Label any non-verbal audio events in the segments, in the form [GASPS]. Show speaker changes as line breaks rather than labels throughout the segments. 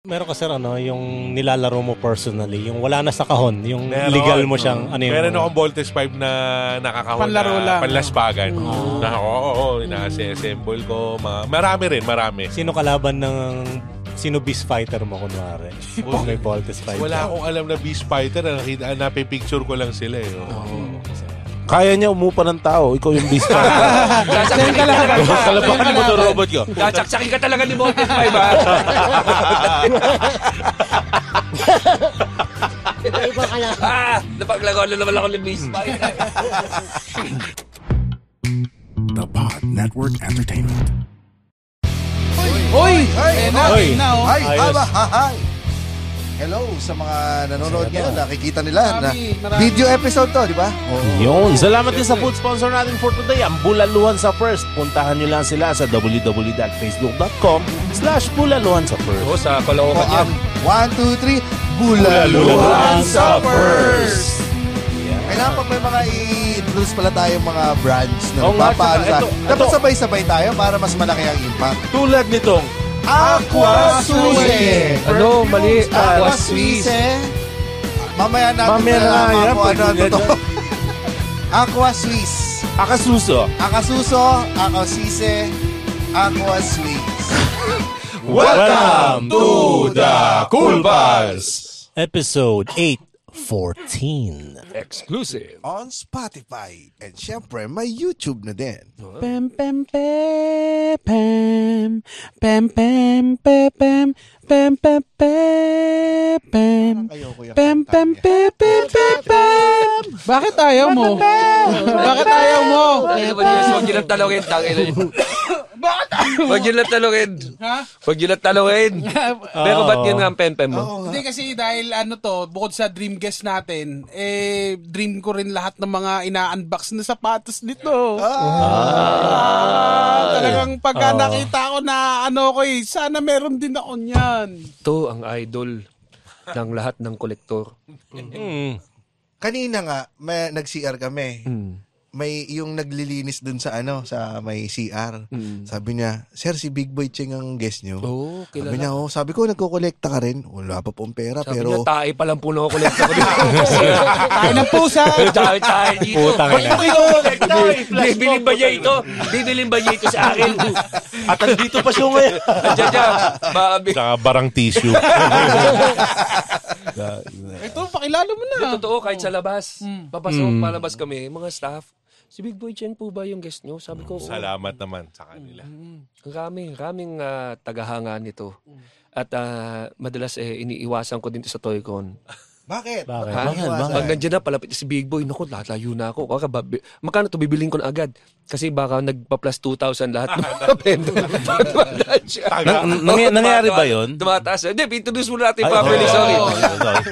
Meron ka sir ano, yung nilalaro mo personally, yung wala na sa kahon, yung
Meron,
legal mo siyang ano yung
Meron akong Voltes 5 na nakakahon
Panlaro
na
lang.
panlaspagan. Na, oo, oo, oo, ina-assemble ko. Mga, marami rin, marami.
Sino kalaban ng sino beast fighter mo kunwari? Kung may Voltes fighter.
Wala akong alam na Beast Fighter. Nakita, napipicture ko lang sila. Eh. oo.
Kaya niya umupa ng tao, ikaw yung beast fighter.
Sa'yo ka lang.
Kalabakan mo to robot ko.
Gachaksakin ka talaga ni Voltes 5, ha?
Iba ka lang.
ah, napaglaro na naman ako ni Beast.
The Pod Network Entertainment.
Hoy! Ayan na,
Hoy.
ayan na, oh.
Ay,
Ayos.
Hello sa mga nanonood ngayon. Nakikita nila na
Marami, marami.
video episode to, di ba?
Yun. Salamat din sa food sponsor natin for today, ang Bulaluhan sa First. Puntahan nyo lang sila sa www.facebook.com slash Bulaluhan sa First.
Oo, sa
O
Caloocan yan.
ang 1, 2, 3, Bulaluhan sa first. Kailangan pag may mga i-introduce pala tayong mga brands na
Oo nga,
nagpapaano
tsaka
sa...
ito-
Dapat
ito-
sabay-sabay tayo para mas malaki ang impact.
Tulad nitong
Aqua Suisse!
Ano, mali.
Aqua Suisse! Mamaya natin
Mamaya na
nalaman
yan,
kung ano
pwede
ano
yan.
to. [LAUGHS] Aqua Suisse.
Akasuso.
Akasuso, Aqua Suisse, Aqua Suisse.
Welcome
to the Cool Pals!
Episode 814.
Exclusive.
On Spotify. And syempre, may YouTube na din.
Pam, pam, pam, pam. Pam, pam, pam, pam. Pam, pam, pam, pam.
Ayoko yung
Pam, pam, pam, pam, pam, pam. Bakit ayaw mo? Bakit ayaw mo? [LAUGHS]
Naman yun. Huwag yun. Lang talungin.
Ha?
Huwag nyo lang talungin. [LAUGHS] Pero ba't yun nga ang pen-pen mo?
Oo nga.
Hindi kasi dahil ano to, bukod sa dream guest natin, eh, dream ko rin lahat ng mga ina-unbox na sapatos nito. Ah, talagang pagka nakita ko na ano ko eh, sana meron din ako niyan.
Ito ang idol ng lahat ng kolektor.
Kanina nga, may, nag-CR kami.
Mm.
May yung naglilinis dun sa ano, sa may CR.
Mm.
Sabi niya, Sir, si Big Boy Cheng ang guest niyo.
Oo,
Sabi
kilala.
niya, oh, sabi ko, nagkokolekta ka rin. Wala pa pong pera,
Sabi
pero...
niya, tae pa lang po na kolektor ko dito. [LAUGHS]
Tayo ng pusa.
tae, tae dito.
Putang ina.
Bibilin ba niya ito? Bibilin ba niya ito sa akin?
At andito pa siya ngayon.
Diyan. Babi.
Saka barang tissue. [LAUGHS]
Ito, pakilala mo na.
Hindi, totoo, kahit sa labas. Papasok, palabas kami, mga staff. Si Big Boy Chen po ba yung guest nyo? Sabi ko, oo.
Salamat naman sa kanila.
Ang Raming, raming ah, tagahanga nito. At ah, madalas eh, iniiwasan ko din to sa Toycon.
Bakit?
Bakit?
Ha?
Bakit?
Pag nandiyan na, palapit si Big Boy, naku, lalayo na ako. Kaka, ba, bi- magkano to bibilin ko na agad? Kasi baka nagpa-plus 2,000 lahat ng [LAUGHS] mga bendo. Tumadaan siya.
Nang- nangy- nangyari ba yun?
Tumataas. Hindi, introduce muna natin
Ay,
properly.
oo.
Sorry.
Sorry.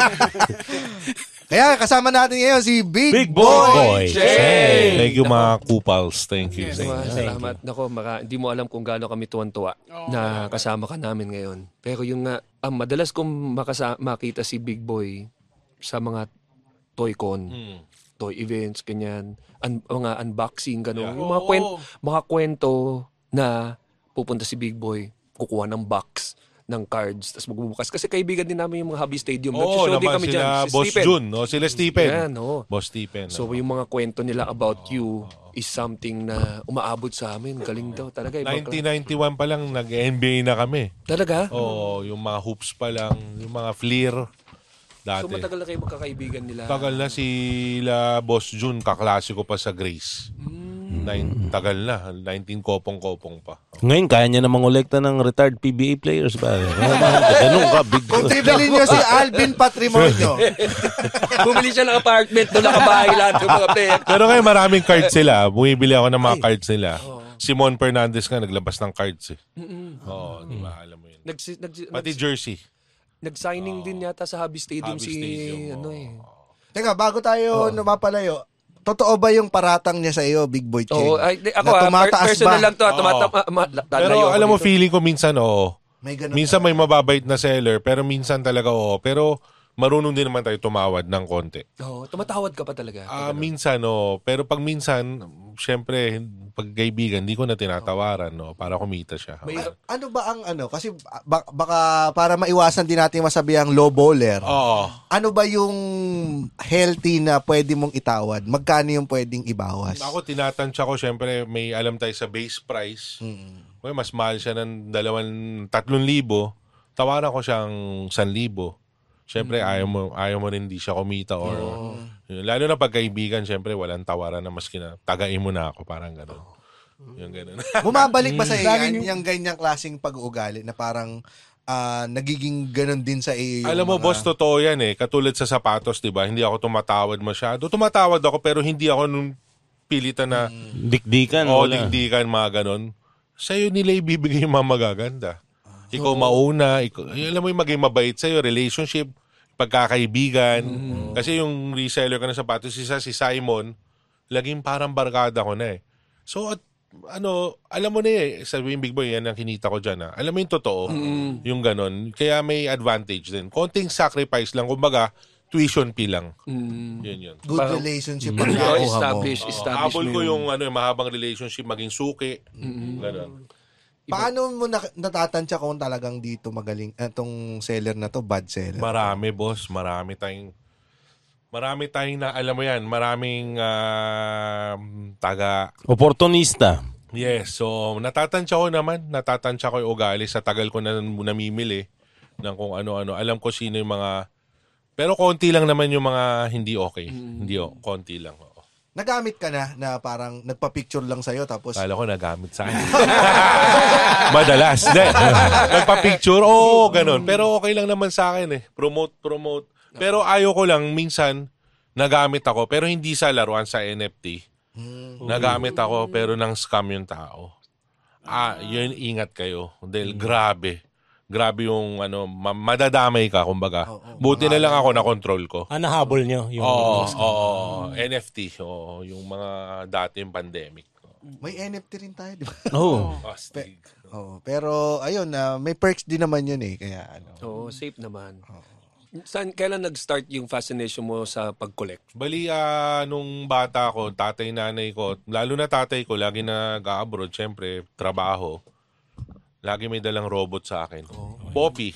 [LAUGHS]
Kaya kasama natin ngayon si Big,
Big
Boy.
Boy.
Jay!
Thank you mga kupals. Thank you. Thank
Salamat.
you.
Salamat. Nako, maka, hindi mo alam kung gaano kami tuwan-tuwa na kasama ka namin ngayon. Pero yung nga, ang madalas kong makasa- makita si Big Boy sa mga toy-con,
Mm.
toy events, ganyan, un- mga unboxing, gano'n.
Yeah.
Yung mga, kwent, mga kwento na pupunta si Big Boy, kukuha ng box ng cards, tapos magbubukas. Kasi kaibigan din namin yung mga Hobby Stadium.
Oo
Nagsishow din kami
sila
dyan. Si
Boss
Stephen.
Jun. No? Sila Stephen.
Yan, oo.
Boss Stephen.
So yung mga kwento nila about you is something na umaabot sa amin. Galing daw talaga. Ibang kla-
1991 pa lang nag-NBA na kami.
Talaga?
Oo, yung mga hoops pa lang, yung mga fleer dati.
So matagal na kayo magkakaibigan nila.
Tagal na sila Boss Jun, kaklase ko pa sa Grace. Nine, tagal na, 19 kopong-kopong pa.
Ngayon, kaya niya namang kolekta ng retired PBA players [LAUGHS] ba? Ganun ka, big
Kung niyo si Alvin Patrimonio. [LAUGHS]
Bumili siya ng apartment doon nakabahay lahat ng mga player.
Pero ngayon maraming cards sila. Bumibili ako ng mga cards nila. Simon Fernandez nga naglabas ng cards eh. Oo, di ba? Alam mo yun.
Nag, nag,
Pati jersey.
nag-signing din yata sa Hobby Stadium
Hobby
si
Stadium,
ano
oo.
eh.
Teka, bago tayo mapalayo, totoo ba yung paratang niya sa iyo, Big Boy Cheng?
Oo, ay, di- ako
na
ah,
tumataas
per- personal
ba?
lang to. ah,
Oo.
Tumata, ma, ma, la-
Pero
ako
alam mo,
dito.
feeling ko minsan oo.
May ganun.
Minsan may mababait na seller, pero minsan talaga oo. Pero marunong din naman tayo tumawad ng konti.
Oo, tumatawad ka pa talaga.
Ah, minsan, no. Pero pag minsan, syempre, pagkaibigan, hindi ko na tinatawaran no, para kumita siya.
May,
ano ba ang ano? Kasi baka para maiwasan din natin masabi ang low bowler.
Oo.
Ano ba yung healthy na pwede mong itawad? Magkano yung pwedeng ibawas?
Ako tinatansya ko syempre may alam tayo sa base price. Mm. Okay, mas mahal siya ng dalawang, tatlong libo. Tawaran ko siyang 1,000. Siyempre, mm-hmm. ayaw, mo, ayaw mo rin di siya kumita or... Oh. Yun, lalo na pagkaibigan, siyempre, walang tawaran na maski na tagain mo na ako, parang gano'n. Oh. Yung gano'n. [LAUGHS]
Bumabalik ba sa mm.
iyo
yung, yung ganyang klaseng pag-uugali na parang uh, nagiging ganun din sa iyo
Alam mo,
mga...
boss, totoo yan eh. Katulad sa sapatos, di ba? Hindi ako tumatawad masyado. Tumatawad ako pero hindi ako nung pilitan na... Mm.
Dikdikan.
Oo, dikdikan, mga ganun. Sa'yo nila ibibigay yung mga magaganda. Ikaw mauna, ikaw, ay, alam mo yung maging mabait sa'yo, relationship, pagkakaibigan. Kasi yung reseller ka ng sapatos, isa si Simon, laging parang barkada ko na eh. So, at, ano, alam mo na eh, sabi yung Big Boy, yan ang kinita ko dyan ah. Alam mo yung totoo, yung ganon. Kaya may advantage din. Konting sacrifice lang, kumbaga, tuition fee lang.
mm,
Yun yun.
Good
Parang-
relationship ang
Oo,
nakuha mo.
establish, establish
Habol
mo
ko
yun.
yung ano, yung mahabang relationship, maging suki. Ganon.
Paano mo na, natatansya kung talagang dito magaling, itong seller na to, bad seller?
Marami, boss. Marami tayong... Marami tayong na, alam mo yan, maraming ah, taga...
Oportunista.
Yes, so natatansya ko naman, natatansya ko yung ugali sa tagal ko na namimili ng kung ano-ano. Alam ko sino yung mga... Pero konti lang naman yung mga hindi okay. Hindi, oh, konti lang.
Nagamit ka na na parang nagpa-picture lang sa'yo tapos
Kala ko nagamit sa akin. [LAUGHS] Madalas. Hindi. Nagpa-picture, oo, ganun. Pero okay lang naman sa akin eh. Promote, promote. Pero ayaw ko lang, minsan, nagamit ako, pero hindi sa laruan, sa NFT. Nagamit ako, pero nang scam yung tao. Ah, yun, ingat kayo. Dahil grabe. Grabe yung, ano, ma- madadamay ka, kumbaga. Buti na lang ako na control ko.
Ah, nahabol nyo yung...
Oo, oo, NFT. Oo, yung mga dating pandemic.
may NFT rin tayo, di ba?
Oh. [LAUGHS]
Astig.
Oo, pero ayun na may perks din naman yun eh kaya ano.
Oo, safe naman. Saan, kailan nag-start yung fascination mo sa pag-collect?
Bali, ah, nung bata ko, tatay, nanay ko, lalo na tatay ko, lagi nag-abroad, syempre, trabaho. Lagi may dalang robot sa akin. Poppy,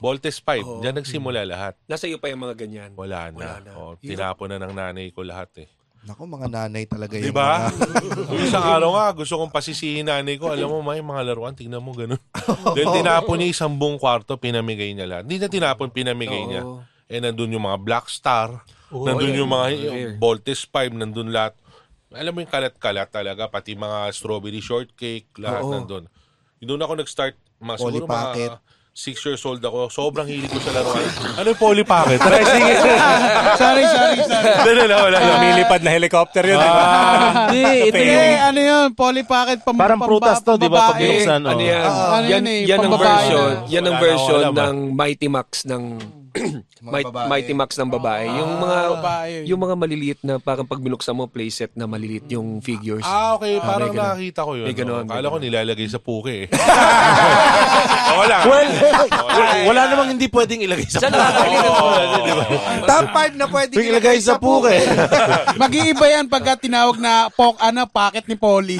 Voltes 5, diyan nagsimula lahat.
Nasa iyo pa yung mga ganyan.
Wala na.
Wala na.
Oh, tinapon na ng nanay ko lahat eh.
Nako mga nanay talaga yung
Di ba?
mga- [LAUGHS]
Yung isang araw nga, gusto kong pasisihin nanay ko. Alam mo, may mga laruan, tingnan mo ganun. [LAUGHS] Dahil tinapon niya isang buong kwarto, pinamigay niya lahat. Hindi na tinapon, pinamigay niya. Eh, nandun yung mga Black Star, nandun yung mga yung Voltes 5, nandun lahat. Alam mo yung kalat-kalat talaga, pati mga strawberry shortcake, lahat
Oo.
nandun. Doon ako nag-start, mga, siguro
Pocket.
mga six years old ako. Sobrang hilig ko sa laruan. [LAUGHS] ano yung Polly Pocket? Sige. [LAUGHS]
sorry, sorry, sorry.
Wala, wala, wala.
Lumilipad na helicopter yun, di ba?
Hindi, ito yung...
ano yun, Polly Pocket pam
Parang prutas to, di ba? Pag binuksan,
ano yan?
ano
yan,
yun eh,
yan ang version, yan ang version
ah.
ng Mighty Max ng Might-
babae.
Mighty Max ng babae. yung mga
babae.
yung mga maliliit na parang pag binuksan mo playset na maliliit yung figures.
Ah, okay. Parang
may ganun.
nakakita ko yun.
May ganun,
no?
may
Kala ko nilalagay sa puke eh. [LAUGHS] wala.
Well, [LAUGHS] wala namang hindi pwedeng ilagay sa
Saan na to?
Top 5 na pwede
Pwede ilagay sa puke. [LAUGHS]
Mag-iiba yan pagka tinawag na pok, ano, pocket ni Polly.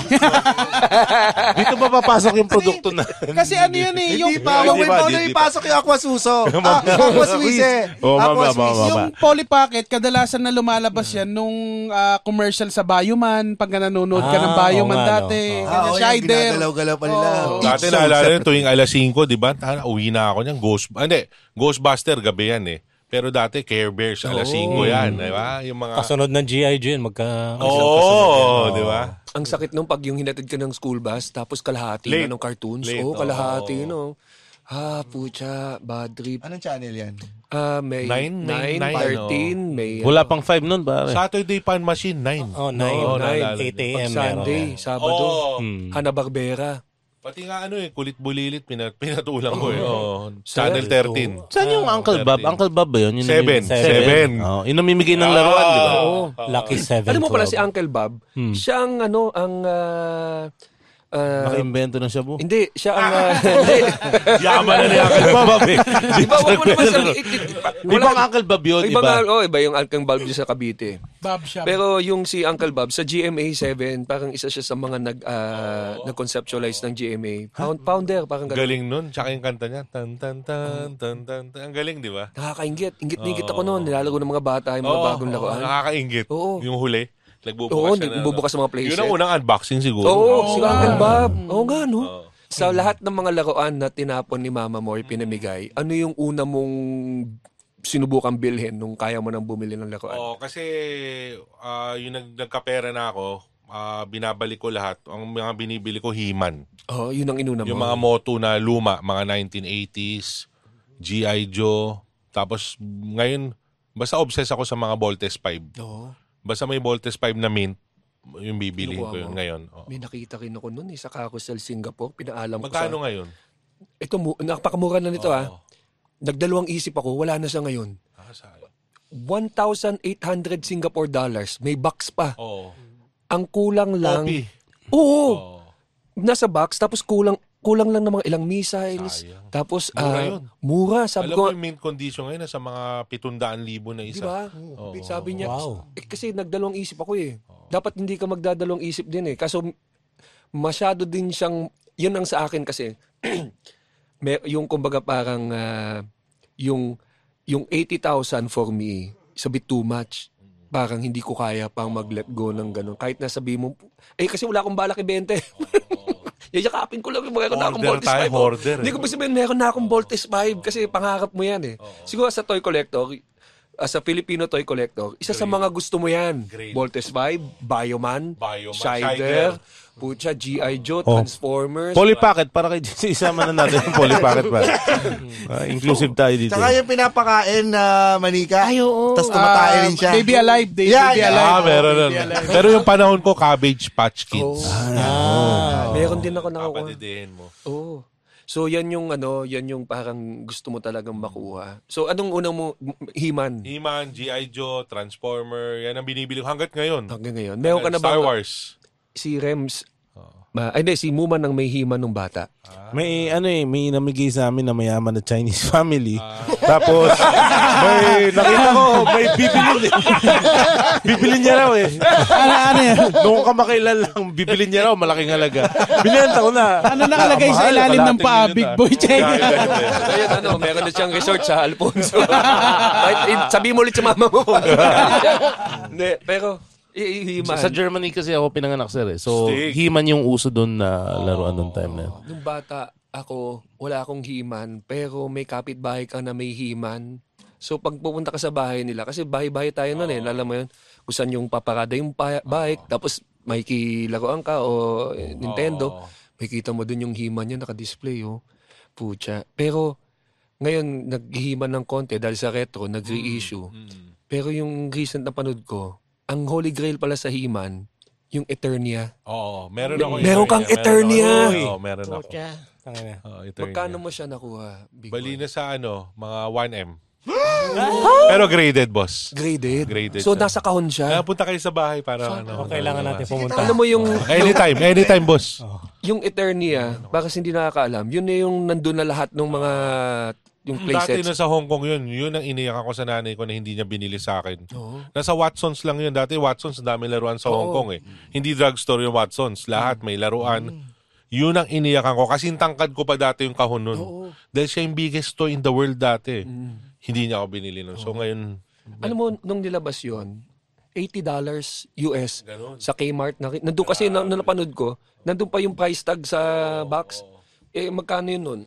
Dito ba papasok yung produkto na?
Kasi ano yan eh, yung,
Hindi pa,
Hindi
mo
pa, hindi pa.
ipasok yung aquasuso. ah, aqua suisse.
Oh,
Aqua
mama, mama,
Suisse.
mama.
yung Polly Pocket, kadalasan na lumalabas yan nung ah, commercial sa Bioman, pag nanonood ka ng
Ah,
Bioman
oo nga,
dati.
no.
Ah,
Ganyan,
oh, yung
Shider.
ginagalaw-galaw pa nila.
Oo.
Dati naalala yun, tuwing alas 5, di ba? Tara, uwi na ako niyan. Ghost, ah, hindi, Ghostbuster, gabi yan eh. Pero dati, Care Bears, alas 5 yan. Di ba? Yung mga...
Kasunod ng G.I. Yun, magka...
Oo, oh, di ba?
Ang sakit nung pag yung hinatid ka ng school bus tapos kalahati
Late.
na ng cartoons.
Late,
Oo, kalahati
oo.
no. Ha, pucha, bad trip.
Anong channel yan?
Ah, may
Nine,
9,
may nine,
13, may
Wala pang 5 nun, pare.
Saturday Pan Machine, 9.
Oh, 9,
Oo,
9,
naalala.
8 a.m.
pag Sunday, Sabado,
Oo.
Hmm.
Hanna-Barbera.
Pati nga ano eh, kulit bulilit, pinat pinatulang ko eh. Oo. [LAUGHS] Channel 13.
Saan yung Uncle Bob?
13.
Uncle Bob ba yun? Yung
Seven.
namimigay-
Seven.
Oh, yung namimigay ng laruan, di ba?
Oo.
Lucky 7.
Alam mo pala si Uncle Bob,
Hmm.
siya ang ano, ang ah, ah,
Naka-invento ng shabu.
hindi, siya ang... ah, [LAUGHS] hindi.
Yaman na ni Uncle Bob. eh. [LAUGHS]
Di ba, wag mo naman sabihin.
Ibang Uncle Bob yun,
Iba,
iba.
nga, oh, iba yung Uncle Bob sa Cavite.
Bob Shop.
Pero yung si Uncle Bob sa GMA 7, parang isa siya sa mga nag ah, nag-conceptualize ng GMA. Found, founder, parang ganun.
Galing nun. Tsaka yung kanta niya. Tan, tan, tan, tan, tan, tan. Ang galing, di ba?
Nakakaingit. Ingit-ingit ako noon. Nilalaro ng mga bata yung mga bagong laruan.
Nakakaingit.
Oo.
Yung huli. Nagbubukas
Oo,
siya na,
nagbubukas ng mga playset.
Yun ang unang unboxing siguro.
Oo, si Uncle Bob. Oo nga, no?
Oo.
Sa lahat ng mga laruan na tinapon ni Mama mo or pinamigay, ano yung una mong sinubukang bilhin nung kaya mo nang bumili ng laruan?
Oo, kasi ah, yung nag, nagkapera na ako, ah, binabalik ko lahat. Ang mga binibili ko, He-Man.
Oh, yun ang inuna mo.
Yung mga moto na luma, mga 1980s, G.I. Joe. Tapos ngayon, basta obsessed ako sa mga Voltes 5.
Oo.
Basta may Voltes 5 na mint, yung bibilin
Kinukuha
ko yun
mo.
ngayon. Oo.
May nakita rin ako noon eh, sa Kakusal, Singapore. Pinaalam ko
Magkano
sa...
ngayon?
Ito, mu- napakamura na nito ah.
Oo.
Nagdalawang isip ako, wala na siya ngayon.
Ah, sayang.
1,800 Singapore dollars. May box pa.
Oo.
Ang kulang lang...
Copy.
Oo!
Oo.
Nasa box, tapos kulang kulang lang ng mga ilang missiles.
Sayang.
Tapos,
Mura
ah,
yun.
mura. Sabi
Alam
ko,
mo yung mint condition ngayon, nasa mga 700,000 na
Di
isa.
ba?
Oo.
Sabi niya,
Wow.
eh, kasi nagdalawang isip ako eh. Dapat hindi ka magdadalawang isip din eh. Kaso masyado din siyang, yun ang sa akin kasi, [CLEARS THROAT] may, yung kumbaga parang, ah, yung, yung 80,000 for me, is a bit too much. Parang hindi ko kaya pang mag-let go ng ganun. Kahit nasabi mo, eh kasi wala akong balak i-bente. Yayakapin ko lang yung mga na akong Voltes
tayo,
5. oh.
hoarder, eh.
Hindi ko ba sabihin, meron na akong Voltes 5 kasi pangarap mo yan eh. Siguro sa toy collector, as a Filipino toy collector, isa sa mga gusto mo yan.
Great.
Voltes 5, Bioman,
Bioman,
Shider. Pucha, G.I. Joe,
Oh.
Transformers.
Poly Pocket, para kay JC, isama na natin yung Poly Pocket ba? [LAUGHS] Ah, inclusive tayo dito.
Tsaka yung pinapakain na manika. Ay, oo. Tapos tumatay
Ah,
rin siya.
Baby Alive. Baby,
Yeah,
baby
yeah.
Alive.
Ah, meron nun. Pero yung panahon ko, Cabbage Patch Kids.
Ah, meron din ako nakukuha.
Kapatidihin mo.
Oo. So yan yung ano, yan yung parang gusto mo talagang makuha. So anong unang mo He-Man
He-Man, G.I. Joe, Transformer, yan ang binibili ko hanggat ngayon.
hanggang ngayon? Meron ka na
Star
ba
Wars.
si Rems? Ma, ay, hindi, si Muman ang may He-Man nung bata.
May ano eh, may namigay sa amin na mayaman na Chinese [LAUGHS] family. Tapos, [LAUGHS] may nakita ko, may bibilin [LAUGHS] bibilin niya raw eh.
Ano, ano yan?
Noong kamakailan lang, bibilin niya raw, malaking halaga. Binenta ko na.
Ano nakalagay sa
Mahal,
ilalim ng paa, Big
ah.
Boy Check?
so yun, ano, meron na siyang resort sa Alfonso. Kahit, eh, sabi mo ulit sa mama mo. Hindi, pero, He-Man.
Sa Germany kasi ako pinanganak sir eh. So,
Stick.
He-Man yung uso doon na laruan noong time na yun.
Nung bata ako, wala akong He-Man, pero may kapitbahay ka na may He-Man. So pag pupunta ka sa bahay nila, kasi bahay-bahay tayo noon eh, alam mo yun, kung saan yung paparada yung pa- bike, tapos may kilaruan ka o eh, Nintendo, may kita mo dun yung He-Man niya naka-display oh. Pucha. Pero ngayon, nag-He-Man ng konti dahil sa retro, nag-reissue. Pero yung recent na panood ko, ang holy grail pala sa He-Man, yung Eternia.
Oo, meron
Me-
ako.
meron kang Eternia.
Oo, meron ako.
Tangina.
Oo, Eternia.
Magkano mo siya nakuha? Big
Bali na sa ano, mga 1M. [GASPS] Pero graded, boss.
Graded.
Graded
so
siya.
nasa kahon
Kaya
siya.
punta kayo sa bahay para ano.
O, kailangan natin pumunta.
Alam mo yung [LAUGHS]
Anytime, anytime, boss.
yung Eternia, baka hindi nakakaalam, yun na yung nandun na lahat ng mga yung
Dati
playsets.
na sa Hong Kong yun, yun ang iniyak ako sa nanay ko na hindi niya binili sa akin.
Oo.
Nasa Watsons lang yun. Dati Watsons, dami laruan sa Hong Kong eh. Hindi drugstore yung Watsons. Lahat may laruan. Yun ang iniyakan ko. Kasi tangkad ko pa dati yung kahon nun. Dahil siya yung biggest toy in the world dati. Hindi niya ako binili nun. So ngayon,
Alam mo, nung nilabas yun, $80 US
Ganun.
sa Kmart. Na, nandun kasi, na, napanood ko, nandun pa yung price tag sa box. Eh, magkano yun nun?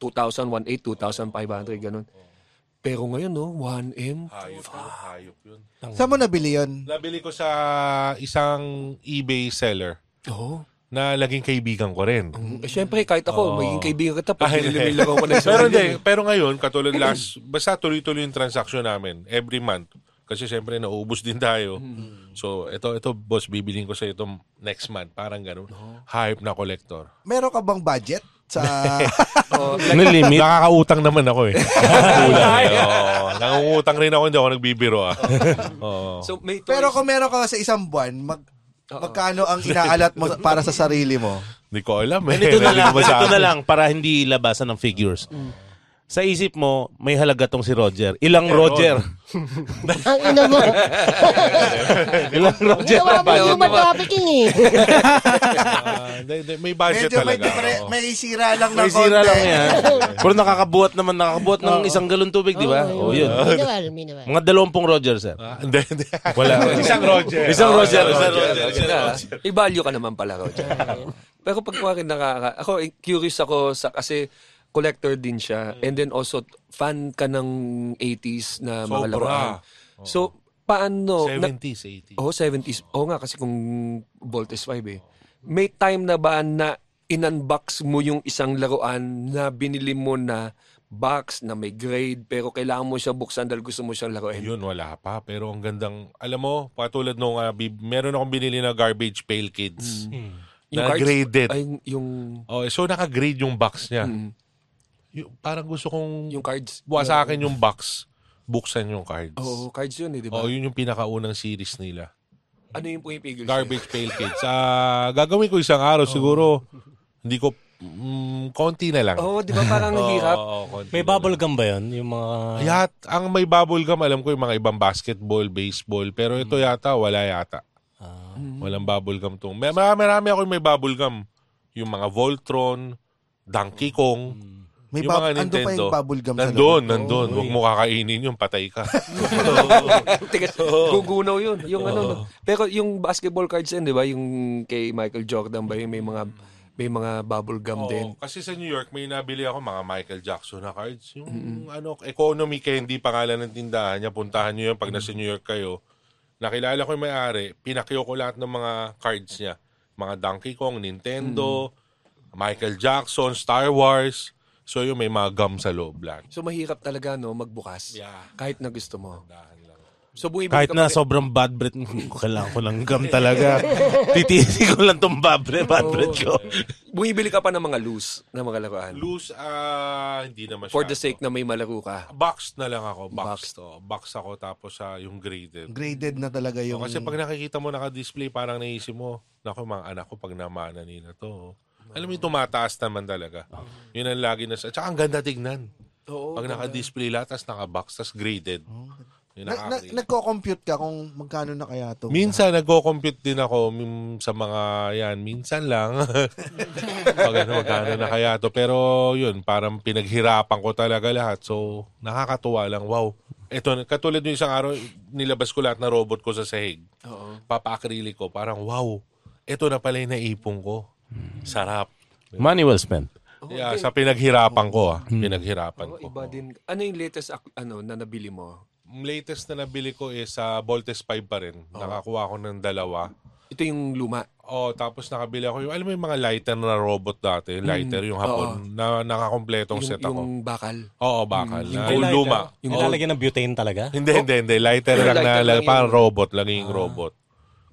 2,000, 1,800, 2,500, ganun. Pero ngayon, no, 1M.
hayop yun. Hayop yun.
Saan mo nabili yun?
Nabili ko sa isang eBay seller
Oo.
na laging kaibigan ko rin.
Eh, syempre, kahit ako, maging kaibigan kita, pag
Ay, hindi.
nilimilaw ko na sa [LAUGHS]
pero hindi, pero ngayon, katulad last, basta tuloy-tuloy yung transaction namin every month. Kasi syempre nauubos din tayo. So, ito ito boss, bibiling ko sa ito next month, parang ganun. Hype na collector.
Meron ka bang budget sa... [LAUGHS]
Oh, [LAUGHS]
limit.
Nakakautang naman ako eh. [LAUGHS] Kulang eh. Oo. Nangungutang rin ako, hindi ako nagbibiro ah. Oo.
so, may toys.
Pero kung meron ka sa isang buwan, mag, magkano ang inaalat mo para sa sarili mo?
Hindi ko alam eh.
Ganito na lang, ganito na lang para hindi labasan ng figures. Sa isip mo, may halaga tong si Roger. Ilang Roger? [LAUGHS]
Ang ina mo. [LAUGHS]
Ilang Roger
Ginawa
na
mo
ba?
human trafficking eh. [LAUGHS]
Ah, may budget
Medyo may,
talaga.
depre-
oo.
may sira lang
May
ng
sira
konti.
lang yan. Pero nakakabuhat naman, nakakabuhat ng isang galon tubig, di ba? Oh, yun.
Mineral, mineral.
Mga dalawampung Roger, sir.
Ah, Hindi, hindi.
Wala.
Isang Roger.
Isang Roger. Isang
Roger,
Roger.
Roger na. I-value ka naman pala, Roger. Pero pag kuwari nakaka... Ako, eh, curious ako sa... Kasi collector din siya. And then also, fan ka ng 80s na mga
Sobra.
laruan. So, paano... na-
70s, 80s.
Oo, 70s. Oo nga, kasi kung Voltes 5 eh. May time na ba na in-unbox mo yung isang laruan na binili mo na box na may grade pero kailangan mo siya buksan dahil gusto mo siyang laruin?
Yun, wala pa. Pero ang gandang, alam mo, patulad nung, ah, bib- meron akong binili na garbage pail kids. Na
cards-
graded.
Ay, yung,
Oh, so naka-grade yung box niya.
Mm.
Yung- parang gusto kong
yung cards.
buwa sa akin yung box, buksan yung cards.
Oo, cards yun eh, di ba?
Oh, yun yung pinakaunang series nila.
Ano yung pumipigil?
Garbage Pail Kids. Ah, gagawin ko isang araw siguro. Hindi ko mm, konti na lang.
Oo, di ba parang [LAUGHS] hirap?
Oo, konti
May
na
bubble gum ba yun? Yung mga...
Yat, ang may bubble gum, alam ko yung mga ibang basketball, baseball. Pero ito yata, wala yata. Walang bubble gum tong. May, marami, marami ako yung may bubble gum. Yung mga Voltron, Donkey Kong.
May
yung mga
ando pa
Nintendo.
yung bubble gum sa
Nandun,
loob.
nandun. Huwag mo kakainin yun, patay ka. [LAUGHS]
Tigas, gugunaw yun. Yung ano, no. Pero yung basketball cards din, di ba? Yung kay Michael Jordan ba? Yung may mga may mga bubble gum din.
Oo, kasi sa New York, may nabili ako mga Michael Jackson na cards. Yung ano, economy candy pangalan ng tindahan niya. Puntahan niyo yun pag nasa New York kayo. Nakilala ko yung may-ari, pinakyo ko lahat ng mga cards niya. Mga Donkey Kong, Nintendo, Michael Jackson, Star Wars. So yung may mga gum sa loob lang.
So mahirap talaga no magbukas.
Yeah.
Kahit na gusto mo.
Dahan lang.
So
Kahit
ka
na sobrang bad breath, [LAUGHS] kailangan ko ng gum talaga. [LAUGHS] Titisi ko lang tong bad breath, bad breath ko.
bumibili ka pa ng mga loose na mga laruan.
Loose, ah, hindi na masyado.
For the sake na may malaro ka.
Box na lang ako. Box,
Box.
to. Box ako tapos sa yung graded.
Graded na talaga yung...
Oh, kasi pag nakikita mo naka-display, parang naisip mo, naku, mga anak ko, pag namana nila to. Alam mo yung tumataas naman talaga. Yun ang lagi na sa... Tsaka ang ganda tignan.
Oo.
Pag naka-display lahat, tas naka-box, tas graded. Yun
na, na,
nakaka-
nagko-compute ka kung magkano na kaya to.
Minsan, nagko-compute din ako mm, sa mga yan. Minsan lang. [LAUGHS] Pag ano, magkano na kaya to. Pero yun, parang pinaghirapan ko talaga lahat. So, nakakatuwa lang. Wow. Ito, katulad yung isang araw, nilabas ko lahat na robot ko sa sahig.
Oo.
Papa-acrylic ko. Parang, wow. Ito na pala yung naipon ko. Sarap.
Money well spent.
Yeah, sa pinaghirapan ko ah. Pinaghirapan
Oo,
ko.
iba din. Ano yung latest ano na nabili mo?
Latest na nabili ko is sa Voltes 5 pa rin. Nakakuha ko ng dalawa.
Ito yung luma.
Oh, tapos nakabili ako yung alam mo yung mga lighter na robot dati, yung lighter yung hapon na nakakompletong
Yung,
set ako.
yung bakal.
Oo, bakal. na,
Yung
luma.
Yung
Oo.
nilalagyan ng butane talaga?
Hindi, hindi, hindi. Lighter [LAUGHS] lang na,
Lighter lang
parang robot, laging robot.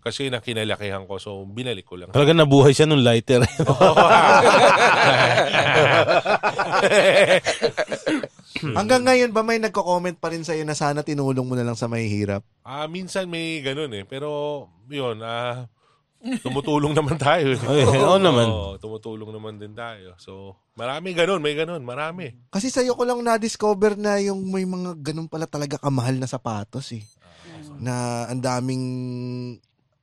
Kasi nakinalakihan ko, so binalik ko lang.
Talaga nabuhay siya nung lighter. [LAUGHS] [LAUGHS]
Hanggang ngayon ba may nagko-comment pa rin sa'yo na sana tinulong mo na lang sa may hirap?
Ah, minsan may ganun eh. Pero, yun, ah, tumutulong [LAUGHS] naman tayo. eh.
Ay, oo naman.
Oo, tumutulong naman din tayo. So, marami ganun, may ganun, marami.
Kasi sa'yo ko lang na-discover na yung may mga ganun pala talaga kamahal na sapatos eh. Na ang daming,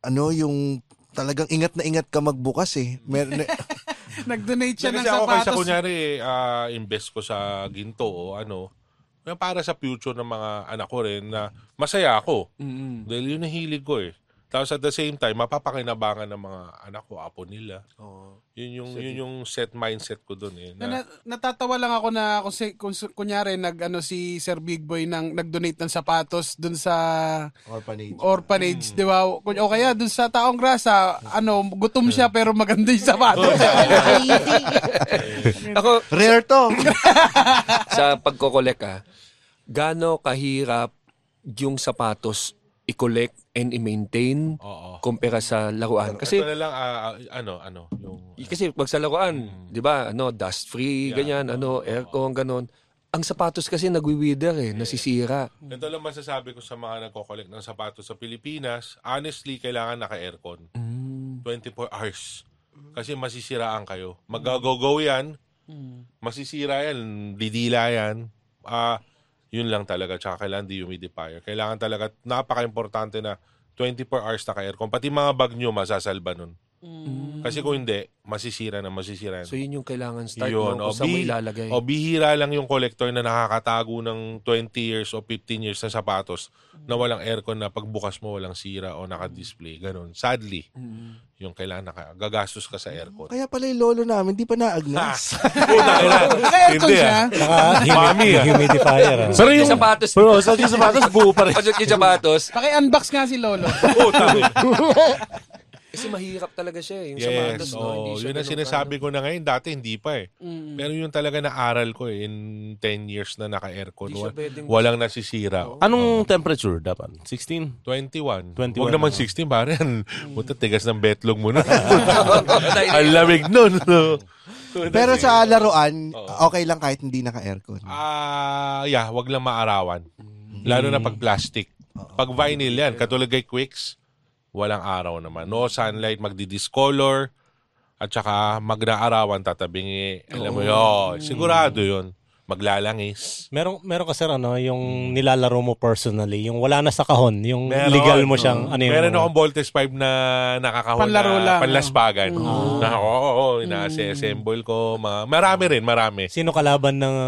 ano, yung talagang ingat na ingat ka magbukas eh. Mer- na- [LAUGHS]
Nag-donate siya ng
Kasi ako
sapatos.
kunyari, ah, invest ko sa ginto o ano, yung para sa future ng mga anak ko rin na masaya ako.
Mm-mm.
Dahil yun ang hilig ko eh. Tapos at the same time, mapapakinabangan ng mga anak ko, apo nila.
Oo.
Yun yung, yun yung set mindset ko dun eh.
Na,
Na,
na- natatawa lang ako na kung, si, kung su- kunyari nag ano si Sir Big Boy nang nag-donate ng sapatos dun sa
Orphanage.
orphanage, 'di ba? O kaya dun sa taong grasa, ano, gutom siya pero maganda yung sapatos. [LAUGHS] [LAUGHS]
Ako, [LAUGHS]
Rare to.
sa pagkokolek ah, gaano kahirap yung sapatos i-collect and i-maintain
Oo.
kumpara sa laruan? Kasi
Ito na lang, ah, ah, ano, ano, yung...
kasi pag sa laruan, 'di ba? Ano, dust free, ganyan, ano, aircon ganun. Ang sapatos kasi nagwi-wither eh, nasisira.
Ito lang masasabi ko sa mga nagko-collect ng sapatos sa Pilipinas. Honestly, kailangan naka-aircon. 24 hours. Kasi masisiraan kayo. Mag-go-go yan, masisira yan, didila yan. Ah, yun lang talaga. Tsaka kailangan dehumidifier. Kailangan talaga, napaka-importante na 24 hours na ka-aircon. Pati mga bag nyo, masasalba nun. Kasi kung hindi, masisira na, masisira yan.
So yun yung kailangan start
Yun,
mo
o,
kung saan mo ilalagay.
o bihira lang yung collector na nakakatago ng 20 years o 15 years na sapatos na walang aircon na pagbukas mo walang sira o naka-display. Ganun. Sadly, yung kailangan naka, gagastos ka sa aircon.
Kaya pala yung lolo namin, di pa naagnas.
Naka-aircon [LAUGHS]
Hindi, [LAUGHS]
siya.
Saka humi- humidifier. ah.
Pero yung
sapatos.
Pero sa yung sapatos, buo pa rin.
Yung sapatos. [LAUGHS]
Paki-unbox nga si Lolo.
Kasi mahirap talaga siya eh. Yung
Yes,
sapatos. no?
oh,
Hindi siya
yun ang sinasabi ko na ngayon. Dati hindi pa eh.
Mm.
Pero yun talaga na aral ko eh. In 10 years na naka-aircon.
Hindi siya
Wa-
pwedeng-
walang nasisira.
Anong temperature dapat? 16?
21.
21
Huwag naman
na.
16, pare. Puta, tigas ng betlog mo na. [LAUGHS] Ang lamig nun. [LAUGHS] no? [LAUGHS]
Pero sa laruan, okay lang kahit hindi naka-aircon.
Ah, yeah, wag lang maarawan. Lalo na pag plastic. Pag vinyl yan, katulad kay Quicks, walang araw naman. No sunlight, magdi-discolor, at saka magnaarawan, tatabingi. Alam mo yun, sigurado yun. Maglalangis.
Meron meron kasi ano, yung nilalaro mo personally, yung wala na sa kahon, yung
Meron.
legal mo siyang ano yung
Meron akong Voltes 5 na nakakahon
Panlaro
na
lang.
panlaspagan. Na ako, oo, oo, ina-assemble ko. Mga, marami rin, marami.
Sino kalaban ng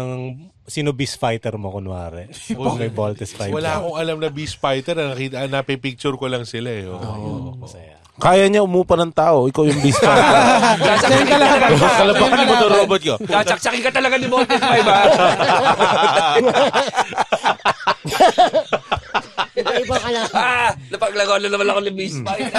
sino beast fighter mo kunwari? [LAUGHS] Kung may Voltes 5.
Wala akong alam na Beast Fighter. Nakita, napipicture ko lang sila eh. Oo.
Masaya.
Kaya niya umupa ng tao. Ikaw yung beast fighter. [LAUGHS]
Sasaksakin ka talaga.
Kalabakan mo to robot ko.
Sasaksakin ka talaga ni Voltes 5 ha.
Iba ka lang.
ah, napaglagaw na naman ako ng Beast Fight.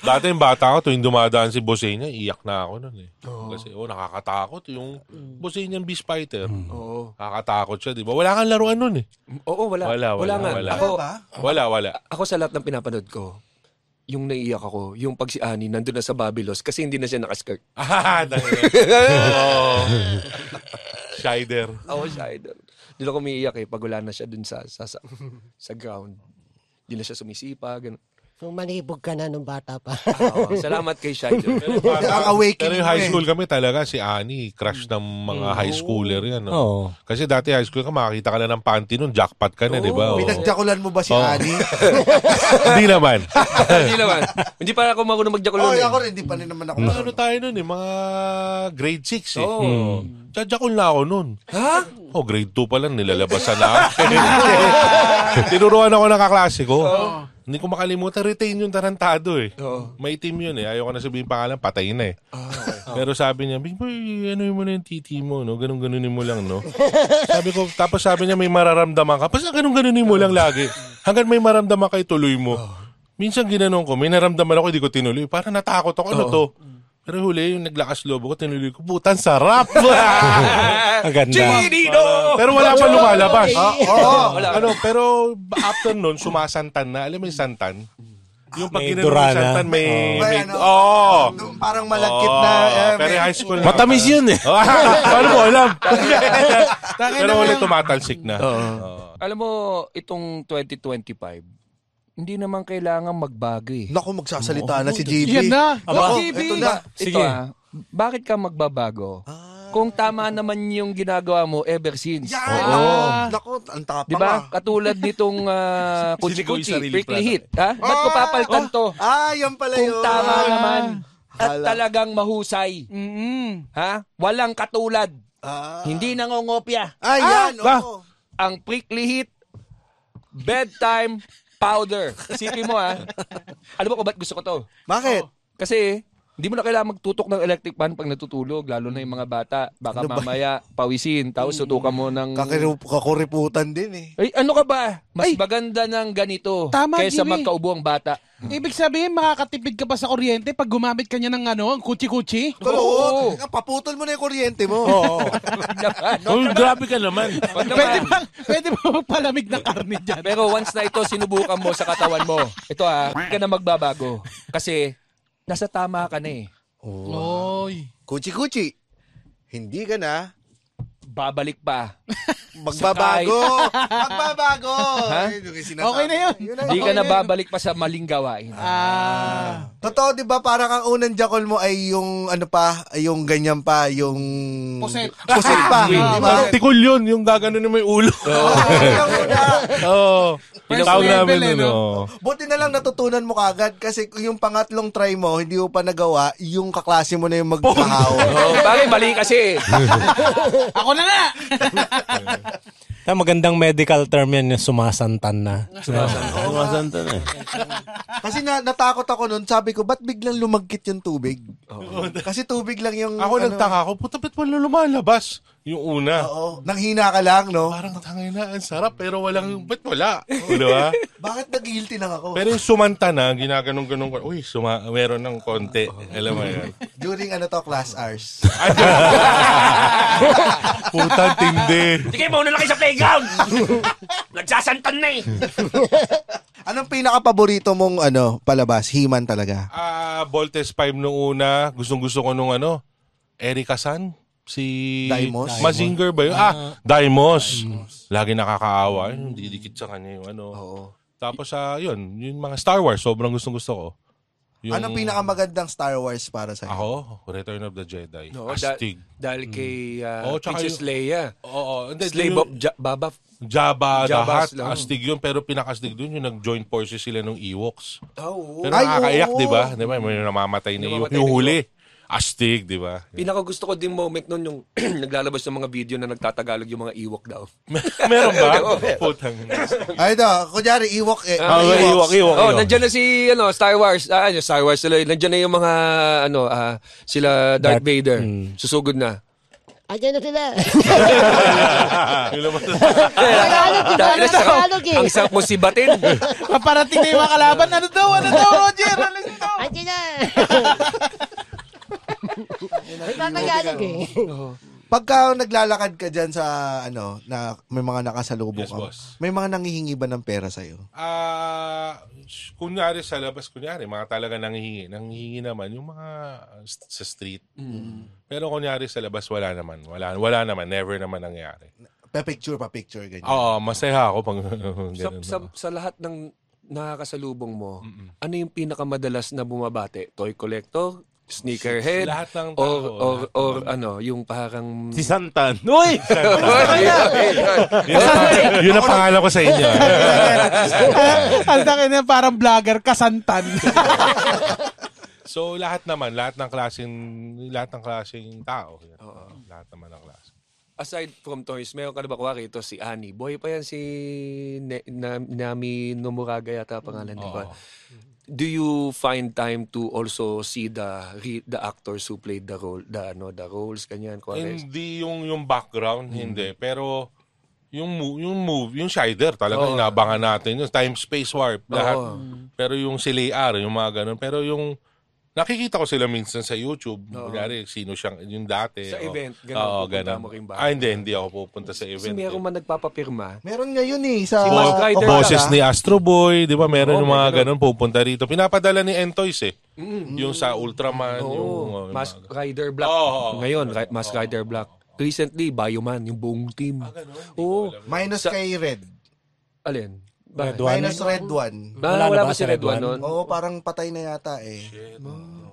Dati yung bata ko, tuwing dumadaan si Bosey niya, iyak na ako nun eh. Kasi, oh, nakakatakot yung Bosey niyang Beast Fighter.
Oo.
Nakakatakot siya, di ba? Wala kang laruan nun eh.
Oo, wala.
Wala, wala,
nga.
wala.
Ako,
Wala, wala.
ako sa lahat ng pinapanood ko, yung naiiyak ako, yung pag si Annie nandun na sa Babylos kasi hindi na siya nakaskirt. [LAUGHS]
Ah, dahil. [LAUGHS] oh. Shider.
Ako siya, idol. Doon ako umiiyak eh, pag wala na siya dun sa, sa, sa, sa ground. Hindi na siya sumisipa, ganun.
So, malibog ka na nung bata pa.
Oo, [LAUGHS] salamat kay Shider.
Ang awakening
Pero yung high
mo eh.
school kami talaga, si Annie, crush ng mga high schooler yan. No?
Oo.
Kasi dati high school ka, makakita ka na ng panty nun, jackpot ka na, di ba? Oo.
Pinagjakulan mo ba si
Oo.
Annie? [LAUGHS]
Hindi naman. [LAUGHS]
hindi naman. Hindi pa ako marunong magjakulo
Oh,
eh.
ako rin, di pa rin naman ako.
Mga ano tayo nun eh, mga grade 6 eh.
Oo.
Hmm. Tsadjakol na ako nun.
Ha?
Oh, grade 2 pa lang, nilalabasan na ako. Tinuruan ako ng kaklase ko. Hindi ko makalimutan, retain yung tarantado eh.
Oo.
May team yun eh. Ayaw ko na sabihin pangalan, patay na eh. [LAUGHS] Pero sabi niya, Big Boy, ano mo na yung titi mo, no? Ganun-ganunin mo lang, no? [LAUGHS] sabi ko, tapos sabi niya, may mararamdaman ka. Basta ganun-ganunin mo lang lagi. Hanggang may maramdaman ka, ituloy mo. Minsan ginanong ko, may naramdaman ako, di ko tinuloy. Parang natakot ako, ano to? Pero huli, yung naglakas loob ko, tinuloy ko, putan, sarap! [LAUGHS]
Ang ganda.
Chinito!
pero wala pa lumalabas.
Oo. [LAUGHS]
Wala.
ano, pero after nun, sumasantan na. Alam mo yung santan? Yung pag ginanong yung santan, may...
May
may
ano,
Oo!
Parang malagkit na. Eh,
pero high school na.
Matamis yun eh. [LAUGHS]
Paano mo alam? Pero
lang.
tumatalsik na.
Alam mo, itong 2025, hindi naman kailangan magbago eh.
Naku, magsasalita na si JB.
Yan na.
Aba,
JB.
ito na.
Ito ah, bakit ka magbabago? Kung tama naman yung ginagawa mo ever since.
Yan!
Oo.
Naku, ang tapang
Di ba?
ah.
Katulad nitong [LAUGHS] uh,
Sinigaw yung
Kuchi-Kuchi,
sarili
Prickly
pala.
Heat. Ha? Ba't ko papaltan to?
Ah, yan pala
Kung
yun.
tama naman at
Hala.
talagang mahusay.
Mm-mm.
Ha? Walang katulad.
Ah,
Hindi nangongopya.
ah yan.
Ah,
oo.
Ang Prickly Heat, bedtime powder. Isipin mo ha. [LAUGHS] Alam mo kung ba't gusto ko to?
Bakit?
Kasi hindi mo na kailangan magtutok ng electric fan pag natutulog, lalo na yung mga bata. Baka
Ano ba?
mamaya pawisin, tapos tutukan mo ng...
Kakiru- kakuriputan din eh.
Ay, ano ka ba? Mas
Ay!
maganda ng ganito
Tama,
kaysa
Jimmy.
magkaubo ang bata.
Ibig sabihin, makakatipid ka pa sa kuryente pag gumamit ka niya ng ano, ang kuchi-kuchi.
Oo. Paputol mo na yung kuryente mo.
Oo. [LAUGHS] Oh, grabe ka naman.
Pwede ba, pwede ba magpalamig na karne dyan?
Pero once na ito sinubukan mo sa katawan mo, ito ha, hindi ka na magbabago. Kasi nasa tama ka na eh.
Oy.
Kuchi-kuchi. Hindi ka na.
Babalik pa. [LAUGHS]
Magbabago! [LAUGHS] Magbabago! Sinasabi.
Okay na yun.
ang
Hindi ka
okay
na
na yun.
babalik pa sa maling gawain.
Ah.
Totoo, di ba? Parang ang unang jakol mo ay yung ano pa, yung ganyan pa, yung...
Puset.
Puset pa. [LAUGHS] di ba?
Tikol yun, yung gagano na may ulo. [LAUGHS]
Oo.
Oo.
Level
namin
eh, no?
oo.
Buti na lang natutunan mo kagad kasi yung pangatlong try mo, hindi mo pa nagawa, yung kaklase mo na yung magkahaw.
Oh, bakit mali kasi?
Ako na nga!
Ah, magandang medical term yan, yung sumasantan na.
Sumasanta na eh.
kasi na, natakot ako nun, sabi ko, ba't biglang lumagkit yung tubig? Kasi tubig lang yung...
Ako
ano,
nagtaka ako, puta ba't wala lumalabas? Yung una.
Oo. Nanghina ka lang, no?
Parang tangay na, ang sarap, pero walang, ba't wala? Di ba?
Bakit nag-guilty lang ako?
Pero yung sumanta na, ginaganong-ganong ko, uy, suma, meron ng konti. Alam mo yun.
During ano to, class hours. [LAUGHS]
Putang tindi.
Sige, mauna lang kayo sa playground! [LAUGHS] Nagsasantan na eh! [LAUGHS]
Anong pinaka-paborito mong ano, palabas? He-Man talaga.
Ah, Voltes 5 nung una, gustong-gusto ko nung ano, Erika San. Si
Daimos?
Mazinger ba yun? Ah, Daimos. Lagi nakakaawa. Yun, didikit sa kanya yung ano. Tapos ah, yun, yung mga Star Wars, sobrang gustong-gusto ko. Yung,
Anong pinakamagandang Star Wars para sa'yo?
Ako, Return of the Jedi.
No, da-
Astig.
dahil kay uh,
Oo, tsaka
Princess
yung-
Leia.
Oo, hindi.
Slave
yung-
of Ja- Baba.
Jabba, Hutt,
lang.
astig yun, pero pinakastig dun yung nag-join forces sila ng Ewoks.
Oh,
Pero
Ay,
nakakaiyak,
oo.
di ba? Di ba? May namamatay na Ewok. Yung huli, astig, di ba?
Pinaka gusto ko din moment nun yung [CLEARS THROAT] naglalabas ng mga video na nagtatagalog yung mga Ewok daw. [LAUGHS]
Meron ba? Putang.
Ay, ito. Kunyari, Ewok. Eh,
Ah,
Ewoks.
iwak, iwak,
Oh,
iwak.
nandiyan na si ano, Star Wars. Ah, ano, Star Wars sila. Nandiyan na yung mga ano, ah, sila Darth
Darth-
Vader.
mm.
Susugod na.
Andiyan na sila. [LAUGHS] Tagalog, di ba?
Dahil sa-
Tagalog eh.
Ang sarap mo sibatin.
Paparating na yung mga kalaban. Ano daw? Ano daw, Roger? Ano daw?
Andiyan na. [LAUGHS] Nagtatagalog eh.
Pagka naglalakad ka dyan sa, ano, na may mga nakasalubong
Yes,
ka,
boss.
may mga nangihingi ba ng pera sa'yo?
Ah, kunyari sa labas, kunyari, mga talaga nangihingi. Nangihingi naman yung mga st- sa street. Pero kunyari sa labas, wala naman. Wala, wala naman. Never naman nangyari.
Pa-picture, pa-picture, ganyan.
Oo, masaya ako pag [LAUGHS]
sa,
ganun.
sa, sa lahat ng nakakasalubong mo, ano yung pinakamadalas na bumabate? Toy collector? Sneakerhead?
Lahat ng tao.
or, or,
lahat
or ano, yung parang...
Si Santan. Uy!
Yun ang pangalan ko sa inyo. [LAUGHS]
Ang laki na parang vlogger, kasantan. [LAUGHS]
so, lahat naman, lahat ng klaseng, lahat ng klaseng tao. Lahat naman ng klase.
Aside from toys, meron ka na ba kuwari ito si Annie? Boy pa yan si ne, na, Nami Nomuraga yata pangalan di ba? Do you find time to also see the re- the actors who played the role, the ano, the roles kanyan kuwari?
Hindi yung yung background, hindi. Pero yung yung move, yung Shider talaga
Oo.
inabangan natin yung time space warp lahat.
Oo.
Pero yung si Lear, yung mga ganun. Pero yung nakikita ko sila minsan sa YouTube. Kunyari, sino siyang yung dati.
Sa
o-
event, ganun,
Oo,
pupunta
ganun.
mo rin ba?
Ah, hindi, hindi ako pupunta sa
Kasi
event.
meron
eh.
man nagpapapirma.
Meron ngayon eh, sa...
Si Ghost Rider.
Boses ni Astro Boy, di ba? Meron
Oo,
yung mga ganun pupunta rito. Pinapadala ni Entoys eh. Yung sa Ultraman, yung...
Oo,
oh, yung
Mask
mga-
Rider Black.
Oo, oo,
Ngayon, Ri- Mask Rider Black. Recently, Bioman, yung buong team. Oo.
Minus
Sa-
kay Red.
Alin?
Red? One?
Minus Red One.
Wala
wala
ba
ba si Red One nun?
Oo, parang patay na yata eh.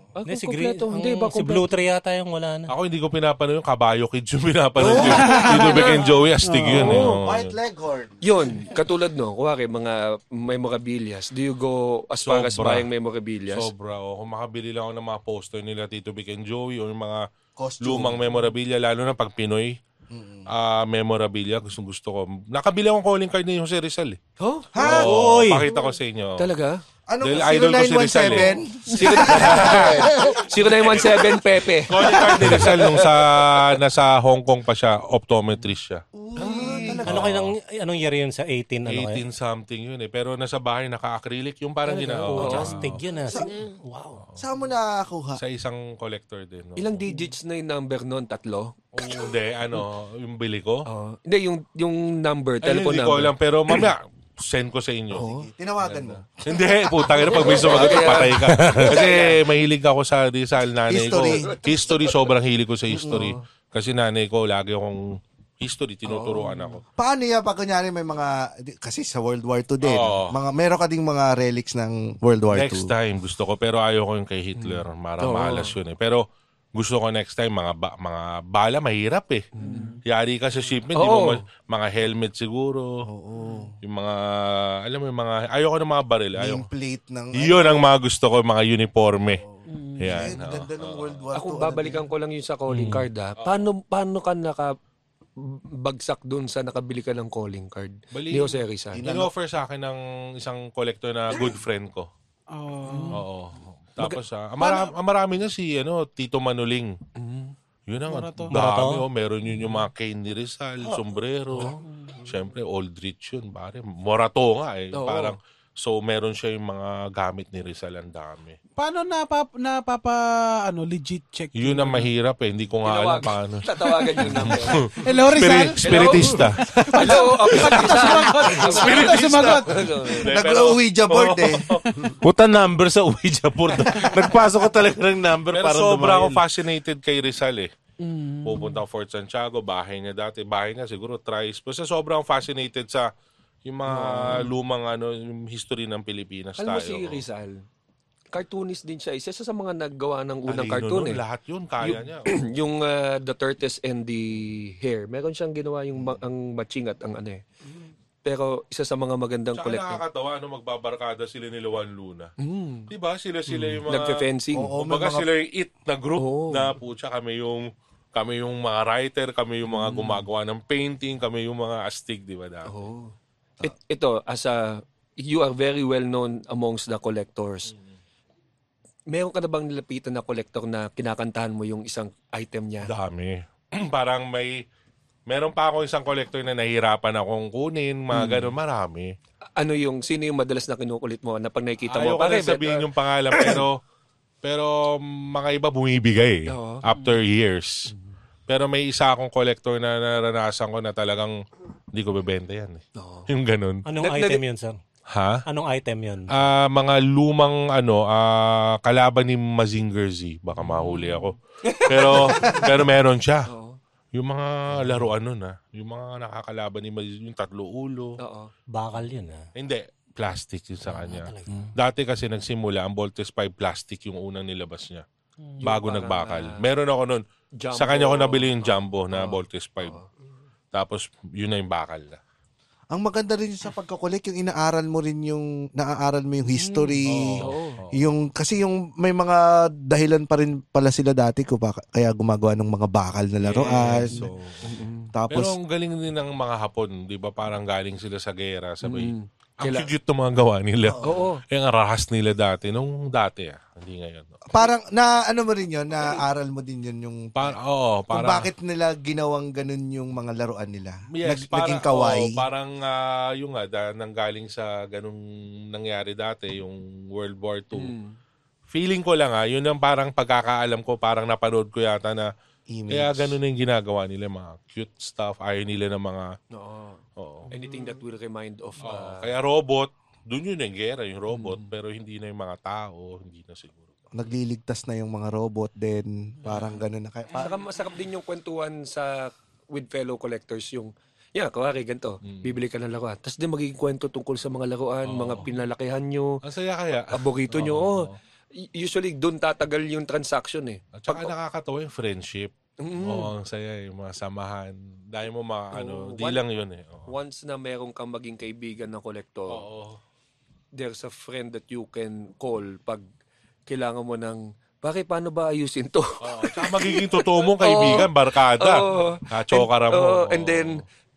Ah,
Hindi, si,
kompleto.
ang-
Hindi ba
si
kompleto?
Blue Tree yata yung wala na.
Ako hindi ko pinapanood yung Kabayo Kids yung pinapanood yun. Dito Beck and Joey, astig yun eh. Oo.
White Leghorn.
Yun, katulad no, kuwari mga memorabilias. Do you go as far as
Sobra.
buying memorabilias?
Sobra. O, kung makabili lang ako ng mga poster nila Tito Beck and Joey o yung mga
Costume.
lumang memorabilia, lalo na pag Pinoy ah memorabilia, gustong gusto ko. Nakabili akong calling card ni Jose Rizal eh.
Oh,
Ha?
Oo,
Oy!
pakita ko sa inyo.
talaga?
Ano?
Dahil idol ko si Rizal eh.
0917?
0917 Pepe.
Calling card ni Rizal nung sa nasa Hong Kong pa siya, optometrist siya.
Ano kayang, anong year yun sa 18? Ano
18 something yun eh. Pero nasa bahay naka-acrylic yung parang gina
Oh,
oo.
Astig yun ah. Wow.
Saan mo nakakuha?
sa isang collector din. No?
Ilang digits na yung number nun? Tatlo?
Oh, hindi, ano, yung bili ko.
Oh. Hindi, yung, yung number,
Ay,
telephone
hindi ko
number.
alam, pero mamaya, send ko sa inyo.
Tinawagan mo.
Hindi, putang ina, pag may sumagot, patay ka. Kasi mahilig ako sa Rizal, nanay
History.
ko. History, sobrang hilig ko sa history. Kasi nanay ko, lagi akong history, tinuturuan ako.
Paano yan pag kunyari may mga, di- kasi sa World War II din,
Oo.
mga, meron ka ding mga relics ng World War II.
Next time gusto ko pero ayoko yung kay Hitler, mara malas yun eh. Pero gusto ko next time mga ba- mga bala mahirap eh. Yari ka sa shipment, di mo
Oo.
ma- mga helmet siguro. Yung mga alam mo yung mga ayoko ng mga baril, ayoko.
Nameplate ng...
Iyon ang mga gusto ko, mga uniforme.
Ay,
Yan.
ang
oo.
ganda ng World War II.
Ako
ano
babalikan ko lang yung sa calling card ah. Paano paano ka naka bagsak doon sa nakabili ka ng calling card?
Bali-
Ni Jose Rizal.
In-offer sa akin ng isang collector na good friend ko.
Oh.
Oo. Tapos ah, ang marami, ang marami na si ano, Tito Manuling. Yun ang
Morato.
dami. Oh, meron yun yung mga cane ni Rizal, sombrero. Siyempre, old rich yun. Pare. Morato nga eh.
Oo.
Parang, so meron siya yung mga gamit ni Rizal ang dami.
Paano napap, napapa, ano, legit check?
Yun ang mahirap eh. Hindi ko nga alam paano.
Tatawagan yung number. [LAUGHS]
Hello, Rizal?
Spirit, spiritista. [LAUGHS]
Hello, officer Rizal.
Spirit sumagot. [LAUGHS]
Nag-Ouija board eh.
Puta number sa Ouija board. Nagpasok ka talaga ng number
Pero
para
sobra ako
dumail.
fascinated kay Rizal eh. Pupunta ako Fort Santiago, bahay niya dati. Bahay niya siguro thrice. Basta sobrang fascinated sa yung mga lumang ano, yung history ng Pilipinas
Alam mo
tayo.
si Rizal, cartoonist din siya. Isa sa mga naggawa ng unang
Talino
cartoon
nun,
eh.
Lahat yun, kaya niya. [CLEARS THROAT]
yung uh, The Tortoise and the Hare. Meron siyang ginawa yung ma- ang matching at ang ano eh. Pero isa sa mga magandang
Tsaka
collector.
nakakatawa, no, magbabarkada sila ni Luan Luna.
Mm.
Di ba? Sila sila yung mga...
Nagfe-fencing.
Oo, mga-
sila yung it na group
Oo.
na putya kami yung kami yung mga writer, kami yung
Mm.
mga gumagawa ng painting, kami yung mga astig, di ba? dati?
Oh. It- ito, as a, you are very well known amongst the collectors. Meron ka na bang nilapitan na collector na kinakantahan mo yung isang item niya?
Dami. [CLEARS THROAT] Parang may... Meron pa ako isang collector na nahihirapan akong kunin, mga
Hmm.
ganun, marami.
Ano yung, sino yung madalas na kinukulit mo na pag nakikita mo?
ko
Pare,
na sabihin
bet-
yung pangalan, pero [COUGHS] pero mga iba bumibigay
Oo.
after years. Pero may isa akong collector na naranasan ko na talagang hindi ko bebenta yan. Eh.
Oo. [LAUGHS]
Yung ganun.
Anong
Nag-
item yun, sir?
Ha?
Anong item yun?
Ah, mga lumang ano, ah, kalaban ni Mazinger Z. Baka mahuli ako. Pero [LAUGHS] pero meron siya.
Oo.
Yung mga laruan nun ah. Yung mga nakakalaban ni Mazinger, yung tatlo ulo.
Oo.
Bakal yun, ah.
Hindi, plastic yun sa kanya. Dati kasi nagsimula, ang Voltes 5 plastic yung unang nilabas niya. Bago
parang,
nagbakal.
ah,
Meron ako nun.
Jumbo.
Sa kanya ko nabili yung jumbo na. Voltes 5. Tapos, yun na yung bakal na.
Ang maganda rin sa pagkakulik, yung inaaral mo rin yung, naaaral mo yung history.
Oo.
Yung, kasi yung may mga dahilan pa rin pala sila dati ko pa, kaya gumagawa ng mga bakal na laruan.
So,
Tapos,
pero ang galing din ng mga Hapon, di ba? Parang galing sila sa gera. Sabay,
Mm.
Ang
Kaila-
cute ng mga gawa nila.
Oo. [LAUGHS]
Yung arahas nila dati. Nung dati ah. Hindi ngayon.
parang, na ano mo rin yun, naaaral mo din yun yung,
Par oo,
kung
parang...
bakit nila ginawang ganun yung mga laruan nila.
Yes,
Nag- naging
parang,
kawaii.
oo, parang ah, yung nga, da, nanggaling sa ganung nangyari dati, yung World War II.
Mm.
Feeling ko lang ah, yun ang parang pagkakaalam ko, parang napanood ko yata na
Image.
kaya ganun na yung ginagawa nila, mga cute stuff, ayaw nila ng mga,
Oo.
Oo.
Anything that will remind of... Uh,
kaya robot, dun yun yung gera, yung robot,
Mm.
pero hindi na yung mga tao, hindi na siguro.
Nagliligtas na yung mga robot din. Parang ganun na. Kaya,
Saka masarap din yung kwentuhan sa with fellow collectors yung Yeah, kawari, ganito. Bibili ka ng laruan. Tapos din magiging kwento tungkol sa mga laruan, mga pinalakihan nyo,
Ang saya kaya.
paborito nyo. Oh, usually, doon tatagal yung transaction eh.
At saka nakakatawa yung friendship.
Mm.
Oo, ang saya yung mga samahan. Dahil mo mga ano,
Oo,
di
one-
lang yun eh. Oo.
Once na meron kang maging kaibigan ng kolektor,
Oo.
there's a friend that you can call pag kailangan mo ng, bakit paano ba ayusin to?
Oo. Tsaka magiging totoo mong [LAUGHS] kaibigan, barkada.
Oo.
Ah, chokara mo.
Oo, and then,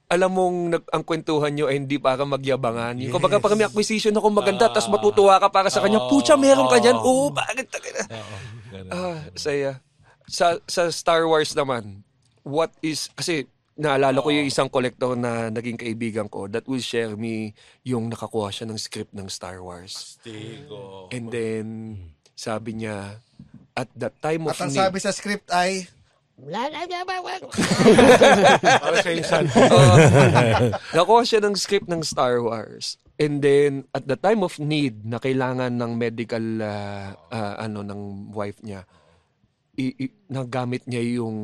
alam mong nag, ang kwentuhan nyo ay hindi para magyabangan. Yung kumbaga pag may acquisition ako maganda, tapos matutuwa ka para sa kanya, pucha, meron ka dyan. Oo, bakit?
Oo. Ganun.
Ah, saya. Sa, sa Star Wars naman, what is, kasi naalala ko yung isang collector na naging kaibigan ko that will share me yung nakakuha siya ng script ng Star Wars.
Tigo.
And then, sabi niya, at that time of
At ang
need,
sabi sa script ay?
Para sa insan. [LAUGHS]
Oo. Nakuha siya ng script ng Star Wars. And then, at the time of need, na kailangan ng medical, ah, ah, ano, ng wife niya, i- i- nagamit niya yung,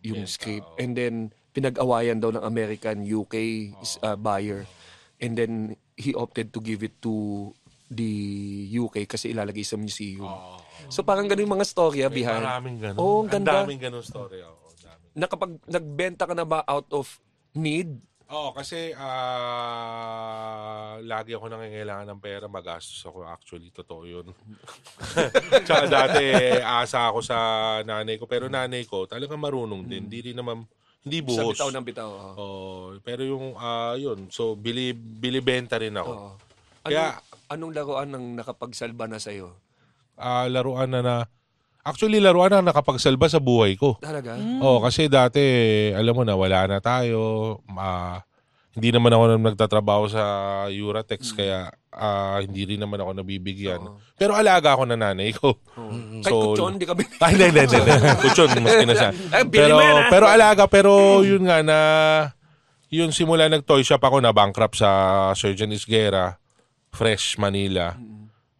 yung script. And then, pinag-awayan daw ng American UK is- uh, buyer. And then he opted to give it to the UK kasi ilalagay sa museum. So parang ganun yung mga storya
May
behind.
maraming ganun.
Oo, ang
Ang
ganda.
daming ganun story. Oo, ang dami.
Nakapag nagbenta ka na ba out of need?
Oo, kasi ah lagi ako nangangailangan ng pera, magastos ako. Actually, totoo yun. [LAUGHS] Tsaka dati, asa ako sa nanay ko. Pero nanay ko, talagang marunong din. Hindi rin naman, hindi
Sa
buhos.
bitaw ng bitaw. oo.
Oo, pero yung, ah yun. So, bili, bili-benta rin ako.
Oo.
Kaya,
Anong laruan ang nakapagsalba na sa'yo?
ah laruan na na, actually, laruan na nakapagsalba sa buhay ko.
Talaga?
Oo, kasi dati, alam mo na, wala na tayo. Ah, hindi naman ako nang nagtatrabaho sa Uratex, kaya ah, hindi rin naman ako nabibigyan.
Oo.
Pero alaga ako ng nanay ko. [LAUGHS]
Kahit kutsyon, di ka [LAUGHS] bin-
Ay, hindi, hindi, hindi. hindi. [LAUGHS] Kutsyon, mas kinasa. Pero, pero alaga, pero yun nga na, yun simula nag-toy shop ako na bankrupt sa Surgeon Isguera, Fresh, Manila.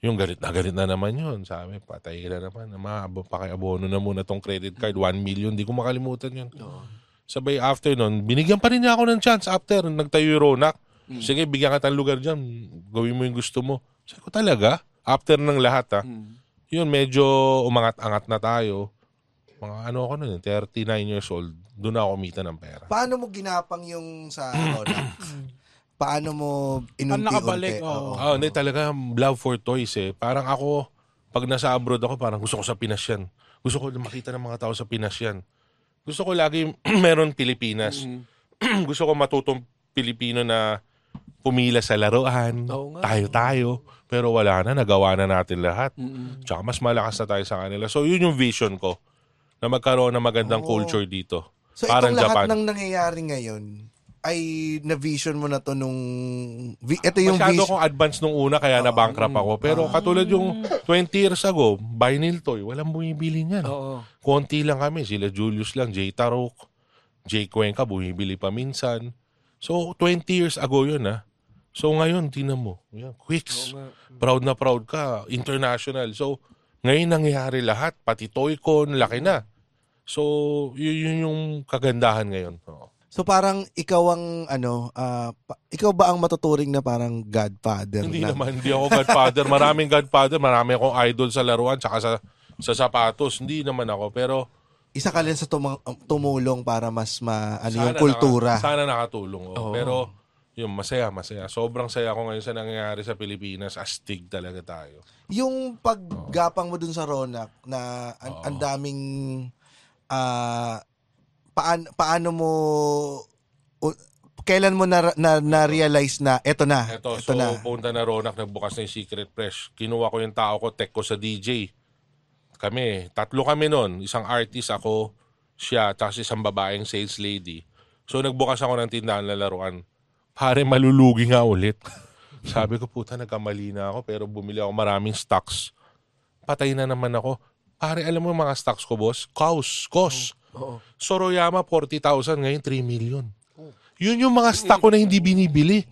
Yung galit na galit na naman yun. Sabi, patay na naman. Ama, pakiabono na muna tong credit card. 1 million. Di ko makalimutan yun. Sabay after nun, binigyan pa rin niya ako ng chance after. Nagtayo yung Ronak. Sige, bigyan ka ng lugar dyan. Gawin mo yung gusto mo. Sabi ko, talaga? After ng lahat, ha? Yun, medyo umangat-angat na tayo. Mga ano ako nun, 39 years old. Doon ako kumita ng pera.
Paano mo ginapang yung sa Ronak? [CLEARS THROAT] Paano mo
Paano nakabalik?
inunti-unti?
Oo.
Oh, hindi talaga love for toys eh. Parang ako, pag nasa abroad ako, parang gusto ko sa Pinas yan. Gusto ko makita ng mga tao sa Pinas yan. Gusto ko lagi [CLEARS THROAT] meron Pilipinas. [CLEARS THROAT] gusto ko matutong Pilipino na pumila sa laruan.
Oo nga.
Tayo-tayo. Pero wala na, nagawa na natin lahat. Tsaka mas malakas na tayo sa kanila. So yun yung vision ko. Na magkaroon ng magandang
Oo.
culture dito.
So
Parang
itong lahat
Japan.
ng nangyayari ngayon ay na-vision mo na to nung... vi- Ito yung
Masyado
vision.
akong advance nung una kaya na-bankrupt ako. Pero katulad yung 20 years ago, vinyl toy, walang bumibili niyan.
Oo.
Konti lang kami. Sila Julius lang, Jay Tarok, Jay Cuenca, bumibili pa minsan. So, 20 years ago yun ah. So, ngayon, tingnan mo. Yan, Quicks. Proud na proud ka. International. So, ngayon nangyayari lahat. Pati Toycon, laki na. So, yun, yun yung kagandahan ngayon. Oo.
So parang ikaw ang ano, ah, pa- ikaw ba ang matuturing na parang godfather
Hindi
na?
naman, hindi ako godfather. Maraming godfather, marami akong idol sa laruan, tsaka sa, sa sapatos. Hindi naman ako. Pero,
Isa ka rin sa tumang- tumulong para mas ma ano yung kultura.
Naka, sana nakatulong. oh. Pero, yung masaya, masaya. Sobrang saya ko ngayon sa nangyayari sa Pilipinas. Astig talaga tayo.
Yung paggapang mo dun sa Ronak na an- ang daming ah paano paano mo kailan mo na, na, na-realize na eto na,
Eto,
eto
so
na.
punta na Ronak, nagbukas na yung Secret Fresh. Kinuha ko yung tao ko, tech ko sa DJ. Kami, tatlo kami nun. Isang artist ako, siya, tapos isang babaeng sales lady. So nagbukas ako ng tindahan na laruan. Pare, malulugi nga ulit. [LAUGHS] Sabi ko, puta, nagkamali na ako, pero bumili ako maraming stocks. Patay na naman ako. Pare, alam mo yung mga stocks ko, boss? Cows, cos.
Oo.
Soroyama, 40,000. Ngayon, 3 million. Yun yung mga stock ko na hindi binibili.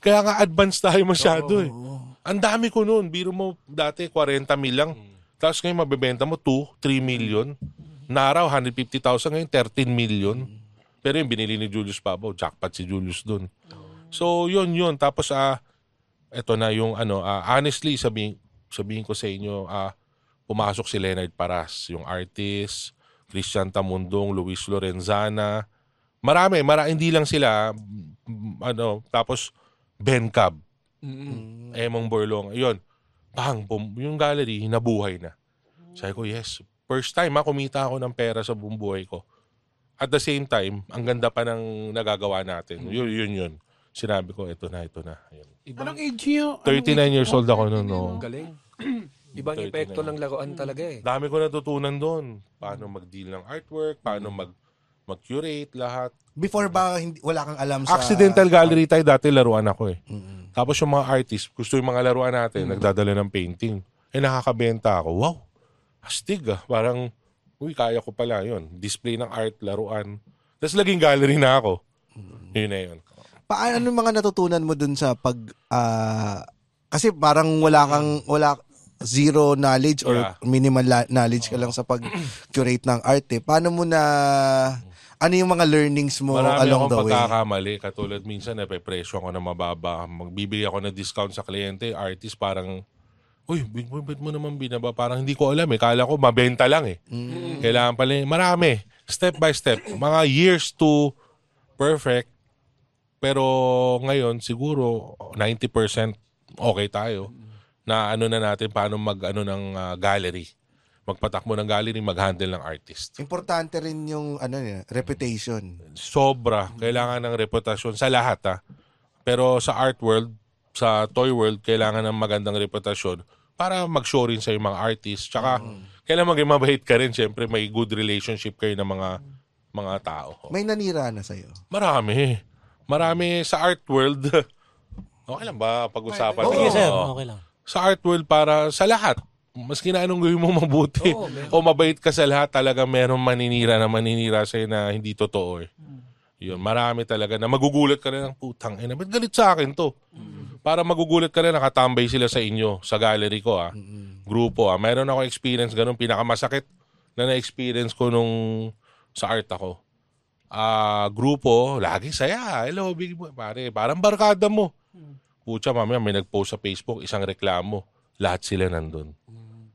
Kaya nga advance tayo masyado eh. Ang dami ko noon. Biro mo dati 40 mil lang. Tapos ngayon mabebenta mo 2, 3 million. Naraw, 150,000 ngayon, 13 million. Pero yung binili ni Julius Pabo, jackpot si Julius doon. So, yun, yun. Tapos, ah, eto na yung ano, ah, honestly, sabihin, sabihin ko sa inyo, ah, pumasok si Leonard Paras, yung artist, Christian Tamundong, Luis Lorenzana. Marami, mara, hindi lang sila, mm, ano, tapos Ben Cab,
Mm-mm.
Emong Borlong, yun. Bang, bum, yung gallery, nabuhay na. Sabi ko, yes. First time ha, kumita ako ng pera sa buong buhay ko. At the same time, ang ganda pa ng nagagawa natin. Yun, yun, yun. Sinabi ko, ito na, ito na. Yun.
Ibang,
Anong age niyo?
39 years old ako noon. No.
galing. [CLEARS THROAT] Ibang
39.
epekto ng laruan talaga eh.
Dami ko natutunan doon. Paano mag-deal ng artwork, paano mag mag-curate, lahat.
Before ba hindi, wala kang alam sa
Accidental gallery tayo, dati laruan ako eh. Tapos yung mga artist, gusto yung mga laruan natin, nagdadala ng painting. Eh nakakabenta ako. Wow, astig ah. Parang, uy, kaya ko pala yun. Display ng art, laruan. Tapos laging gallery na ako. Yun na yun.
Paano yung mga natutunan mo dun sa pag ah, kasi parang wala kang wala zero knowledge or
Yeah.
minimal knowledge ka lang sa pag curate ng art eh. Paano mo na Ano yung mga learnings mo
Marami
along
akong
the way?
pagkakamali. Katulad minsan, nape-presyo ako na mababa. Magbibigay ako ng discount sa kliyente. Artist parang, Uy, bit mo, naman binaba. Parang hindi ko alam eh. Kala ko mabenta lang eh. Kailangan pala, eh. marami. Step by step. Mga years to perfect. Pero ngayon, siguro 90% okay tayo. Na ano na natin, paano mag ano ng ah, gallery. Magpatakbo ng gallery, mag-handle ng artist.
Importante rin yung ano niya, reputation.
sobra. Kailangan ng reputasyon sa lahat ha. Pero sa art world, sa toy world, kailangan ng magandang reputasyon para mag-show rin sa mga artist. Tsaka, kailangan maging mabait ka rin. Siyempre, may good relationship kayo ng mga mga tao.
May nanira na sa'yo.
Marami. Marami sa art world. [LAUGHS] okay lang ba pag-usapan?
Sige,
Oo.
sir. Okay lang.
Sa art world, para sa lahat. Maski na anong gawin mo [LAUGHS] mabuti. o mabait ka sa lahat, talaga meron maninira na maninira sa'yo na hindi totoo eh. Yun, marami talaga na magugulat ka rin ng putang ina. Ba't galit sa akin to? Para magugulat ka rin, nakatambay sila sa inyo, sa gallery ko ah. Grupo ah. Meron ako experience ganun, pinakamasakit na na-experience ko nung sa art ako. Ah, grupo, lagi saya. Hello, big boy. Pare, parang barkada mo. Pucha, mamaya may nag-post sa Facebook, isang reklamo. Lahat sila nandun.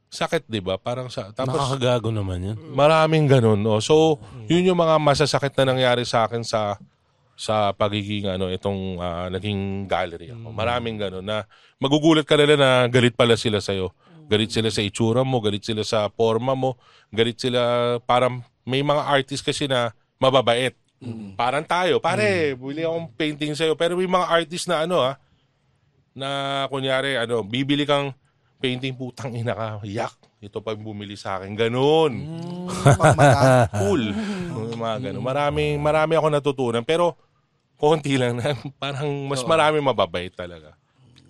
Sakit, di ba? Parang sa... Tapos,
Nakakagago naman yun.
Maraming ganun. No? So, yun yung mga masasakit na nangyari sa akin sa sa pagiging ano itong ah, naging gallery ako. Maraming ganun na magugulat ka nila na galit pala sila sa Galit sila sa itsura mo, galit sila sa forma mo, galit sila parang may mga artist kasi na mababait. Parang tayo, pare, bili akong painting sa'yo. Pero may mga artist na ano ah, na kunyari, ano, bibili kang painting putang ina ka, yak, ito pa yung bumili sa akin. Ganun.
Pangmata. [LAUGHS]
Cool. Mga ganun. Marami, marami ako natutunan. Pero, konti lang na. [LAUGHS] Parang mas marami mababait talaga.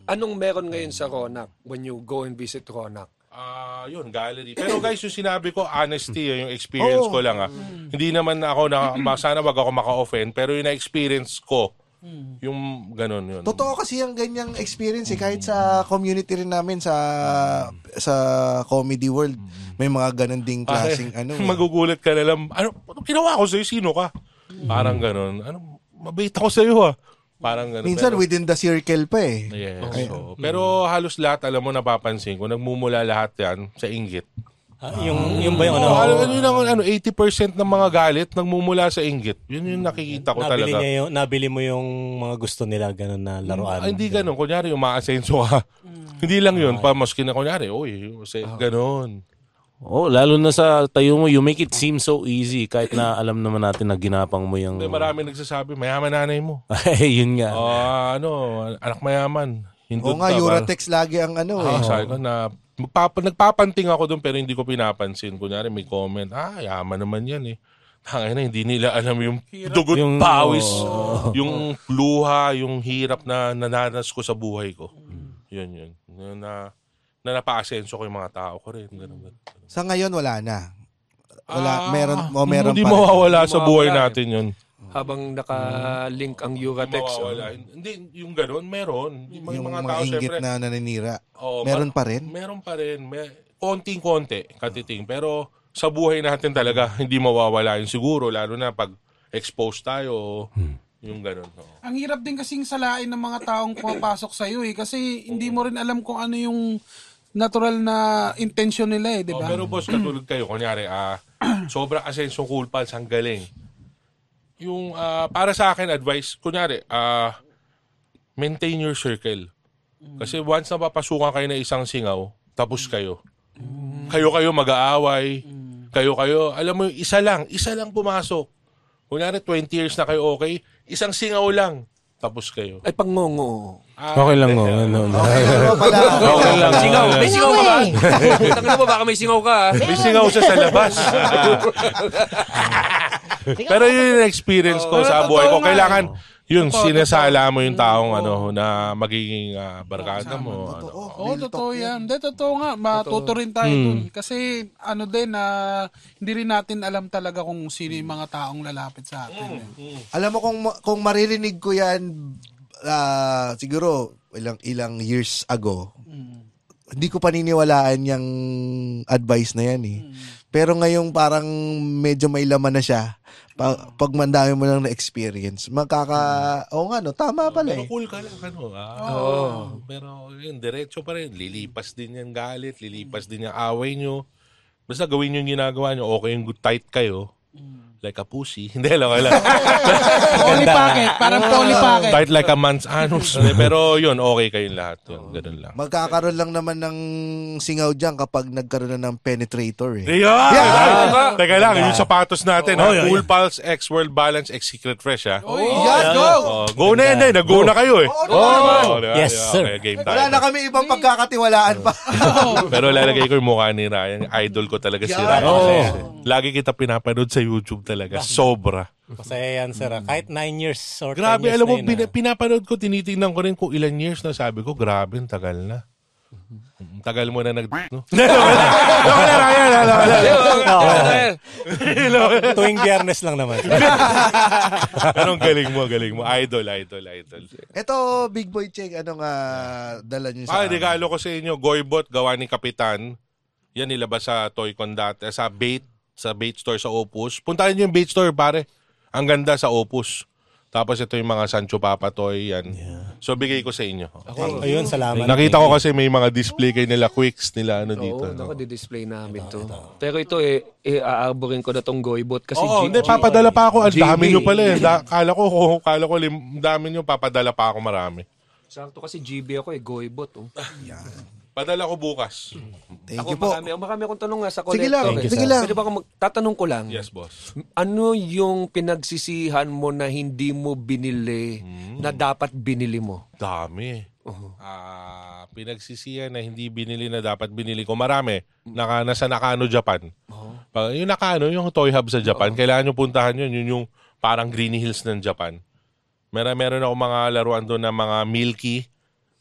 Anong meron ngayon sa Ronak when you go and visit Ronak?
Ah, yun, gallery. Pero guys, yung sinabi ko, honesty, eh, yung experience ko lang. Ah. Hindi naman ako, na, ma- sana wag ako maka-offend, pero yung na-experience ko, yung ganun yun.
Totoo kasi yung ganyang experience eh. Kahit sa community rin namin sa sa comedy world, may mga ganun ding
Pare,
klaseng ano. eh.
magugulat ka na lang. Ano, ano ginawa ko sa'yo? Sino ka? Parang ganun. Ano, mabait ako sa'yo ah. Parang ganun.
Minsan
Pero-
within the circle pa eh.
Yes. oo. Pero halos lahat, alam mo, napapansin ko, nagmumula lahat yan sa inggit.
Ah, yung, yung ba yung ano?
Oh, ano, ano, yun ang- ano, 80% ng mga galit nagmumula sa inggit. Yun yung nakikita ko
nabili,
talaga.
niya yung, nabili mo yung mga gusto nila, ganun na laruan.
Ah, hindi ganun. Kunyari, yung maasenso ka. hindi lang yun. Pa, maski na kunyari, uy, say, ganun.
Oh, lalo na sa tayo mo, you make it seem so easy kahit na alam naman natin na ginapang mo yung...
Hindi, marami nagsasabi, mayaman nanay mo.
Ay, [LAUGHS] yun nga.
Ah, ano, anak mayaman. Hindot
Oo nga,
ka,
Uratex lagi ang ano
Ah,
eh.
sabi ko na magpapa, nagpapanting ako doon pero hindi ko pinapansin. Kunyari may comment, ah, yaman naman yan eh. Tangay na, hindi nila alam yung dugot
Yung-
pawis,
Oo.
yung luha, yung hirap na nananas ko sa buhay ko. Yun, yun. Yun Na, na napaasenso ko yung mga tao ko rin. Ganun, ganun.
Sa ngayon wala na.
Ah,
Wala, meron, o meron
Hindi
pa rin.
mawawala
Hindi
sa buhay
mawawala eh.
natin yun.
Habang naka-link ang Uratex. oh.
Mawawala. Hindi, yung ganun, meron. Yung,
Yung
mga,
mga
tao,
inggit
syempre,
na naninira.
Oo,
Meron
ma-
pa rin?
Meron pa rin. May, konting-konti, katiting. Pero sa buhay natin talaga, hindi mawawala yun siguro. Lalo na pag exposed tayo, yung ganun. oo.
Ang hirap din kasing salain ng mga taong pumapasok sa iyo eh kasi hindi mo rin alam kung ano yung natural na intention nila eh, di
Oh,
ba?
pero boss, katulad kayo, kunyari, ah, [CLEARS THROAT] sobra asensyo cool pals, ang galing. Yung, ah, para sa akin, advice, kunyari, ah, maintain your circle. Kasi once na papasukan kayo na isang singaw, tapos kayo. Kayo-kayo mag-aaway. Kayo-kayo, alam mo, isa lang, isa lang pumasok. Kunyari, 20 years na kayo okay, isang singaw lang, tapos kayo.
Ay, pangongo.
Ah,
Okay lang, oh. Ano, ano.
Pala,
Okay lang.
Singaw. May singaw ka ba?
eh.
Tangin mo, baka may singaw ka. ah.
May singaw siya sa labas. Pero yun yung experience ko sa buhay ko.
nga
Kailangan, yun,
Totoo,
sinesala mo yung taong ano, na magiging ah, barkada mo. Ano.
Oo, totoo yan. Hindi, totoo nga. Matuto rin tayo dun. Kasi ano din na hindi rin natin alam talaga kung sino yung mga taong lalapit sa atin. eh.
alam mo kung kung maririnig ko 'yan ah, siguro ilang ilang years ago. Hindi ko paniniwalaan yung advice na yan eh. Pero ngayong parang medyo may laman na siya. Pa- pag mandami mo lang na experience, magkaka... Oo nga, no? Tama pala
Pero
eh.
cool ka lang, ano. Ah,
Oo.
Pero yun, diretso pa rin. Lilipas din yan galit, lilipas din yung away nyo. Basta gawin nyo yung ginagawa nyo, okay yung good tight kayo. Like a pussy. [LAUGHS] Hindi, lang, lang.
Polly pocket. Parang Polly pocket.
tight like a man's anus. [LAUGHS] Pero yun, okay kayong lahat. Yun, ganun lang.
Magkakaroon lang naman ng singaw dyan kapag nagkaroon na ng penetrator eh.
Yeah! Teka lang, yung sapatos natin. ha? Cool Pulse X World Balance X Secret Fresh. Ha?
Uy, yan, go!
Oh, go na yan, eh. Nag-go na kayo eh.
Oo,
diba?
Yes,
Yeah,
sir.
Okay, game tayo.
Wala na kami ibang pagkakatiwalaan pa. [LAUGHS]
Pero lalagay ko yung mukha ni Ryan. Idol ko talaga si Ryan. Lagi kita pinapanood sa YouTube talaga. Sobra.
Masaya yan, sir. ah. Kahit 9 years or 10
Grabe,
years
alam mo,
na yun,
pina-
ah.
pinapanood ko, tinitingnan ko rin kung ilan years na sabi ko, grabe, ang tagal na. Mm, Tagal mo na nag... No?
Tuwing biyernes lang naman. [LAUGHS]
Pero ang galing mo, galing mo. Idol, idol, idol.
Ito, Big Boy Check, anong ah, dala niyo sa...
Ah, regalo ko sa inyo, Goybot, gawa ni Kapitan. Yan nilabas sa Toycon dati, sa bait, sa bait store sa Opus. Puntahan niyo yung bait store, pare. Ang ganda sa Opus. Tapos ito yung mga Sancho Papa Toy, yan. So, bigay ko sa inyo.
Ayun, salamat.
Nakita ko kasi may mga display kayo nila, quicks nila, ano dito.
Oo,
no?
naku, di-display namin to. Pero ito eh, eh aarborin ko na tong Goybot kasi
Oo,
G-
hindi, papadala pa ako. Ang dami nyo pala eh. Da, kala ko, kala ko, lim, dami nyo, papadala pa ako marami.
Sakto kasi GB ako eh, Goybot. Oh.
Padala ko bukas.
Thank
Ako,
you po.
marami, marami akong tanong nga sa collector.
Sige lang,
eh.
sige lang.
Pwede ba ako magtatanong ko lang?
Yes, boss.
Ano yung pinagsisihan mo na hindi mo binili
Hmm.
na dapat binili mo?
Dami. Ah, pinagsisiyan na hindi binili na dapat binili ko. Marami. Naka, nasa Nakano, Japan. Pag, yung Nakano, yung toy hub sa Japan, kailangan nyo puntahan yun. Yun yung parang Greeny Hills ng Japan. Meron, meron ako mga laruan doon na mga Milky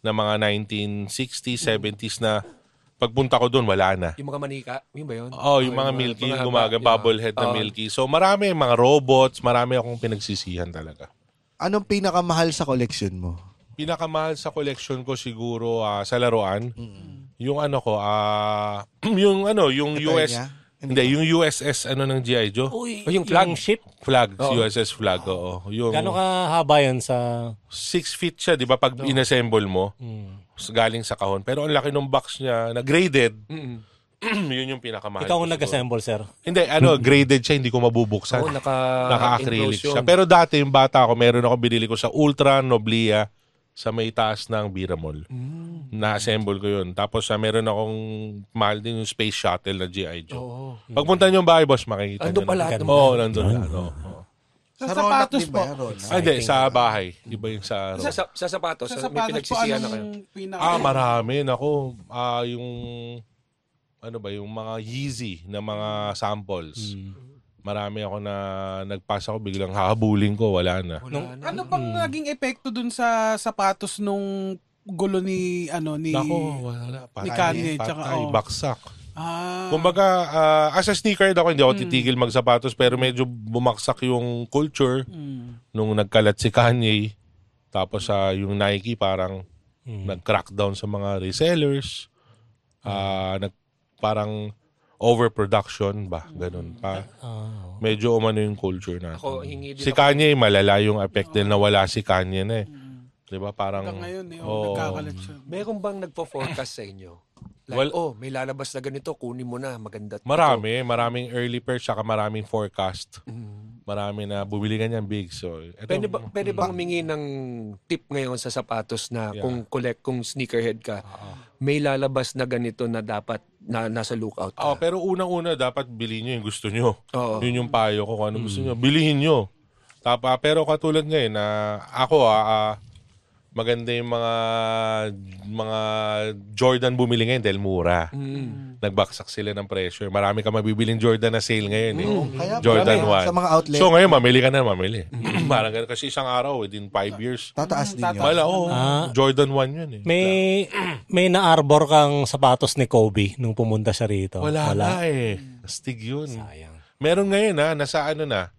na mga 1960s, 70s na pagpunta ko doon, wala na.
Yung mga manika? Yun ba yun?
Oh, yung mga Milky, yung gumaga,
yung
bubblehead na
Oo.
Milky. So marami, mga robots, marami akong pinagsisihan talaga.
Anong pinakamahal sa collection mo?
Pinakamahal sa collection ko siguro ah, sa laruan, yung ano ko, ah [CLEARS THROAT] yung ano, yung
Ito
US,
niya?
Hindi, yung USS ano ng G.I. Joe.
Uy,
Oh, yung flag.
ship.
Flag, USS flag, oo. Yung
Gano'ng kahaba yun sa...
six feet siya, di ba, pag inassemble mo, galing sa kahon. Pero ang laki ng box niya, na graded, [CLEARS THROAT] yun yung pinakamahal.
Ikaw
ko
ang
siguro.
nag-assemble, sir.
Hindi, ano, graded siya, hindi ko mabubuksan.
Oo, naka,
Naka-acrylic
enclose yun.
siya. Pero dati, yung bata ako, meron ako binili ko sa Ultra Noblia sa may taas ng Bira Mall.
Mm.
Na-assemble ko yun. Tapos ah, meron akong mahal din yung space shuttle na G.I. Joe.
Oo.
Pagpunta niyo yung bahay, boss, makikita niyo
pa lahat ng
Oo, nandun lahat. oo, oo.
Sa
Ronak
sapatos
din
po.
ba Ron?
Ah, Hindi, sa bahay. Iba yung sa...
Sa, sa, sa sapatos,
Sa
may
sapatos po,
pinagsisihan na kayo.
anong pinaka...
Ah, marami. Nako, ah, yung... Ano ba, yung mga Yeezy na mga samples. Marami ako na nagpasa ko, biglang hahabulin ko, wala na.
Wala na.
Ano bang naging epekto dun sa sapatos nung gulo ni ano ni
Nako, wala.
ni Kanye tsaka
patay,
oh.
baksak.
Ah,
Kumbaga, ah, as a sneakerhead ako, hindi ako titigil magsapatos, pero medyo bumaksak yung culture
mm.
nung nagkalat si Kanye. Tapos ah, yung Nike parang nag-crackdown sa mga resellers. Ah, nag, parang overproduction ba? Ganun pa. Medyo umano yung culture natin.
Ako, hingi din
Si
ako.
Kanye, malala yung effect din na wala si Kanye na eh. Di ba? Parang...
Hanggang ngayon eh, oh, nagkakalat siya.
Meron bang nagpo-forecast sa inyo? Like,
Well-
oh, may lalabas na ganito, kunin mo na, maganda. to.
Marami. Maraming early purchase, saka maraming forecast.
Mm.
Marami na bubili ka niyan big. So, eto,
Pwede ba pwede bang humingi ng tip ngayon sa sapatos na
Yeah.
kung collect kung sneakerhead ka, may lalabas na ganito na dapat na nasa lookout ka.
Oh, pero unang-una dapat bilhin niyo yung gusto niyo.
Oo.
Yun yung payo ko kung ano gusto niyo. Bilihin niyo. Tapa, pero katulad ngayon na ako ah, ah, maganda yung mga mga Jordan bumili ngayon dahil mura.
Mm.
Nagbaksak sila ng pressure. Marami ka mabibiling Jordan na sale ngayon eh.
Kaya
Jordan
marami
1.
Sa mga outlet,
So ngayon mamili ka na mamili. [CLEARS THROAT] Parang ganun kasi isang araw within 5 years.
tataas din yun.
Wala oh,
Ah.
Jordan 1 yun eh.
May [CLEARS THROAT] may na-arbor kang sapatos ni Kobe nung pumunta siya rito.
Wala, na eh. Astig yun.
Sayang.
Meron ngayon ha, nasa ano na.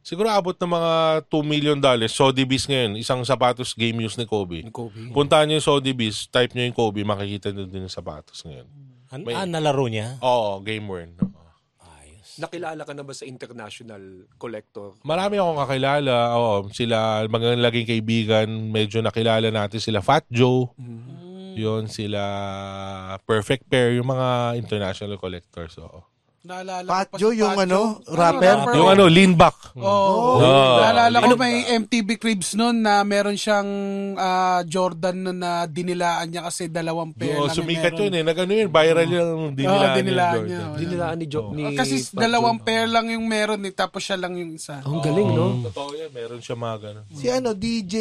Siguro abot ng mga 2 million dollars. Sotheby's ngayon, isang sapatos game use ni Kobe.
Ni Kobe.
Puntahan niyo yung Sotheby's, type niyo yung Kobe, makikita niyo din yung sapatos ngayon.
An-
May-
ah, nalaro niya?
Oo, game worn. Oo.
Ayos.
Nakilala ka na ba sa international collector?
Marami akong kakilala. Oo, sila, mga laging kaibigan, medyo nakilala natin sila Fat Joe. Yun, sila Perfect Pair, yung mga international collectors. Oo.
Naalala
Pat
ko pa
Joe,
si
yung
Pat
ano,
Joe.
rapper?
Yung ano, lean back.
Oo.
Oh.
Naalala ko may MTV Cribs noon na meron siyang ah, Jordan nun na dinilaan niya kasi dalawang pair
Oo,
lang yung
sumikat
meron.
yun eh. Nag-ano yun, viral yung dinilaan,
Oo, dinilaan
yung
niya.
Jordan.
Hindi nila ni Jo ni
Ah, kasi
Pat
dalawang
Joe.
pair lang yung meron eh, tapos siya lang yung isa.
Oh, ang galing, no?
Totoo yan, meron siya mga ganun.
Si ano, DJ,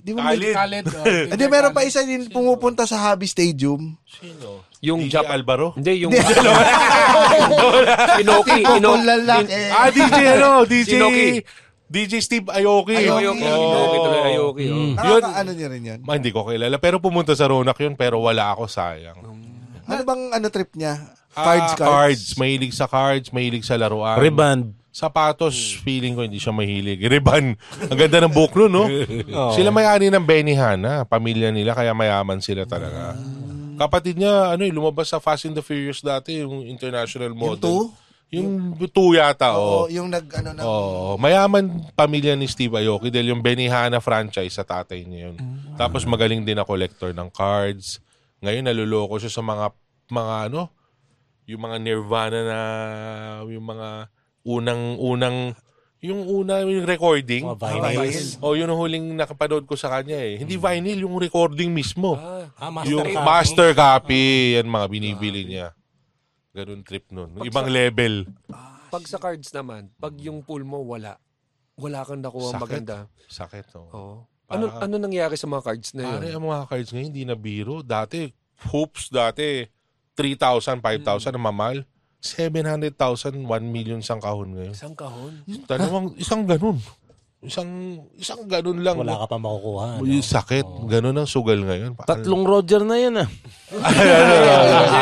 di ba may...
Khalid.
Khaled. oh, [LAUGHS]
Hindi, meron pa isa din pumupunta sa Hobby Stadium.
Sino?
Yung
DJ
Jap-
Alvaro?
Hindi, yung... [LAUGHS] Inoki.
Pupul [LAUGHS]
Inoki.
lalaki.
Ah, DJ ano? DJ...
Sinoki.
DJ Steve Aoki.
Ayoki. Inoki tuloy, Ayoki. oh.
Nakaka-ano niya rin yan.
Ma, hindi ko kilala. Pero pumunta sa Ronak yun, pero wala ako sayang.
Ano bang ano trip niya?
Ah,
Cards, cards.
Mahilig sa cards, mahilig sa laruan.
Reband.
Sapatos, feeling ko hindi siya mahilig. [LAUGHS] Riban. Ang ganda ng book nun, no? Sila may-ari ng Benihana. Pamilya nila, kaya mayaman sila talaga. Kapatid niya, ano eh, lumabas sa Fast and the Furious dati, yung international model.
two?
Yung two yata,
Oo,
oh.
yung nag, ano na.
Oh, mayaman pamilya ni Steve Aoki dahil yung Benihana franchise sa tatay niya yun. Tapos magaling din na collector ng cards. Ngayon naluloko siya sa mga mga ano, yung mga Nirvana na yung mga unang unang yung una yung recording.
Mga vinyls.
Oh, yun ang huling nakapanood ko sa kanya eh. Hindi vinyl, yung recording mismo.
Ah, master
yung
copy.
master copy, yan mga binibili niya. Ganun trip nun. Ibang level.
Pag sa cards naman, pag yung pool mo wala, wala kang nakuha
Sakit.
maganda.
Sakit, oh.
Oo. Ano
Para-
ano nangyari sa mga cards na
Pare,
yun?
ang mga cards ngayon, hindi na biro. Dati, hoops dati, 3,000, 5,000 ang mamahal. 700,000, 1 million isang kahon ngayon.
Isang kahon.
Dalawang, isang ganun. Isang, isang ganun lang.
Wala ka pa makukuha. ano?
Yung sakit. Ganun ang sugal ngayon. Pa-
Tatlong Roger na yan ah.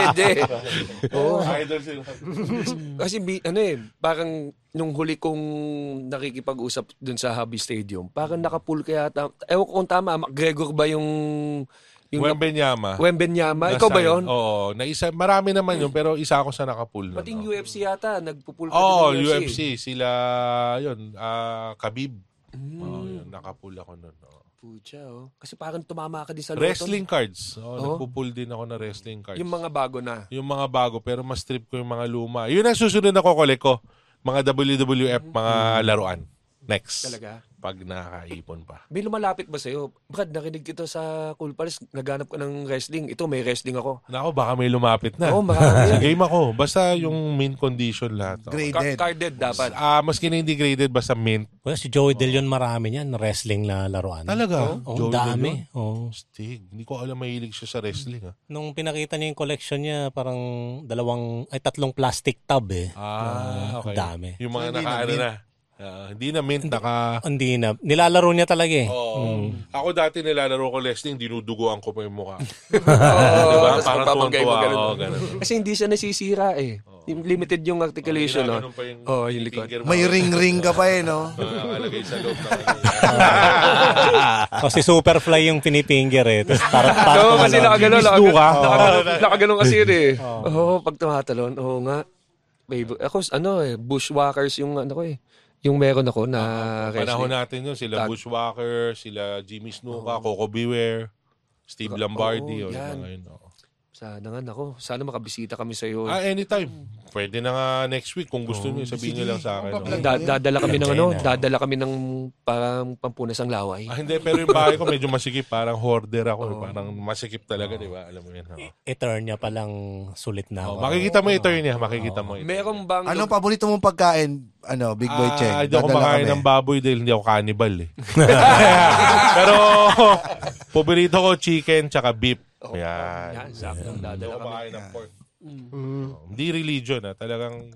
Hindi. [LAUGHS] Oo.
Idol sila.
Kasi bi- ano eh, parang nung huli kong nakikipag-usap dun sa Hobby Stadium, parang nakapool kaya yata. Ewan ko kung tama, Gregor ba yung yung
Wembenyama.
Wembenyama? Ikaw ba yon?
Oo. Na isa, marami naman yun, pero isa ako sa nakapool.
Pati yung
no?
UFC yata, nagpupul ka
Oo,
din ng
UFC. Sila, yun, ah, Khabib. Oo, yun, nakapool ako nun. oo.
Pucha, oh. Kasi parang tumama ka din sa loto.
Wrestling cards. Oo,
Oo.
nagpo-pull din ako na wrestling cards.
Yung mga bago na.
Yung mga bago, pero mas trip ko yung mga luma. Yun ang susunod na kukolek ko. Mga WWF, mga laruan. Next.
Talaga?
Pag nakakaipon pa.
May lumalapit ba sa'yo? Brad, nakinig kita sa Cool Palace, naghanap ka ng wrestling. Ito, may wrestling ako.
Nako, baka may lumapit na.
Oo, marami. [LAUGHS]
Sa game ako. Basta yung mint condition lahat. oh.
Graded.
carded dapat.
Ah, maski na hindi graded, basta mint.
Well, si Joey De Leon marami niyan, wrestling na laruan.
Talaga?
Oh,
Joey
dami.
De Leon?
Oh.
Stig. Hindi ko alam mahilig siya sa wrestling. Ah,
Nung pinakita niya yung collection niya, parang dalawang, ay tatlong plastic tub eh.
ah okay.
Dami.
Yung mga
So, hindi na
naka, ano
mint?
na. Ah, hindi na mint, naka...
Hindi na. Nilalaro niya talaga eh.
Oo. Ako dati nilalaro ko wrestling, dinuduguan ko pa yung mukha.
Oo, [LAUGHS]
diba?
tapos
Parang
magpapagay mo ganun.
Oo, ganun.
Kasi hindi siya nasisira eh. Limited yung articulation, no?
Ginaganon pa yung
Oo, yung likod.
May ring-ring ka pa eh, no? [LAUGHS]
Nakalagay sa loob
Kasi [LAUGHS] Superfly yung pinipinger eh. Tapos parang, parang
Oo, kasi nakaganon, nakaganon, nakaganon kasi yun eh. Oo, pag tumatalon, oo nga. Baby, ako, ano eh, bushwhackers yung ano ko eh. Yung meron ako na
Panahon
wrestling.
natin yun, sila
Tag-
Bushwhacker, sila Jimmy Snuka, Coco Beware, Steve Lombardi,
Oo,
o yung
yan.
mga yun. oo.
Sana nga ako. Sana makabisita kami sa iyo.
Ah, anytime. Pwede na nga next week kung gusto niyo sabihin niyo lang sa akin. oo.
Da- dadala kami ng ano, dadala kami ng parang pampunasang laway.
Ah, hindi, pero yung bahay ko medyo masikip. Parang hoarder ako. eh. Parang masikip talaga, di ba? Alam mo yun. oo.
Eternia pa lang sulit na.
Oh, makikita mo ito yun niya. Makikita mo ito.
Meron bang
Anong paborito mong pagkain? Ano, Big Boy Cheng?
Ah, hindi ako
Dadala
makain
kami.
ng baboy dahil hindi ako cannibal eh. [LAUGHS] Pero, [LAUGHS] paborito ko chicken tsaka beef.
Oh,
Yan.
Yan, sakto.
Hindi
Dadala kami.
makain ng pork. Oh, hindi religion ah. Talagang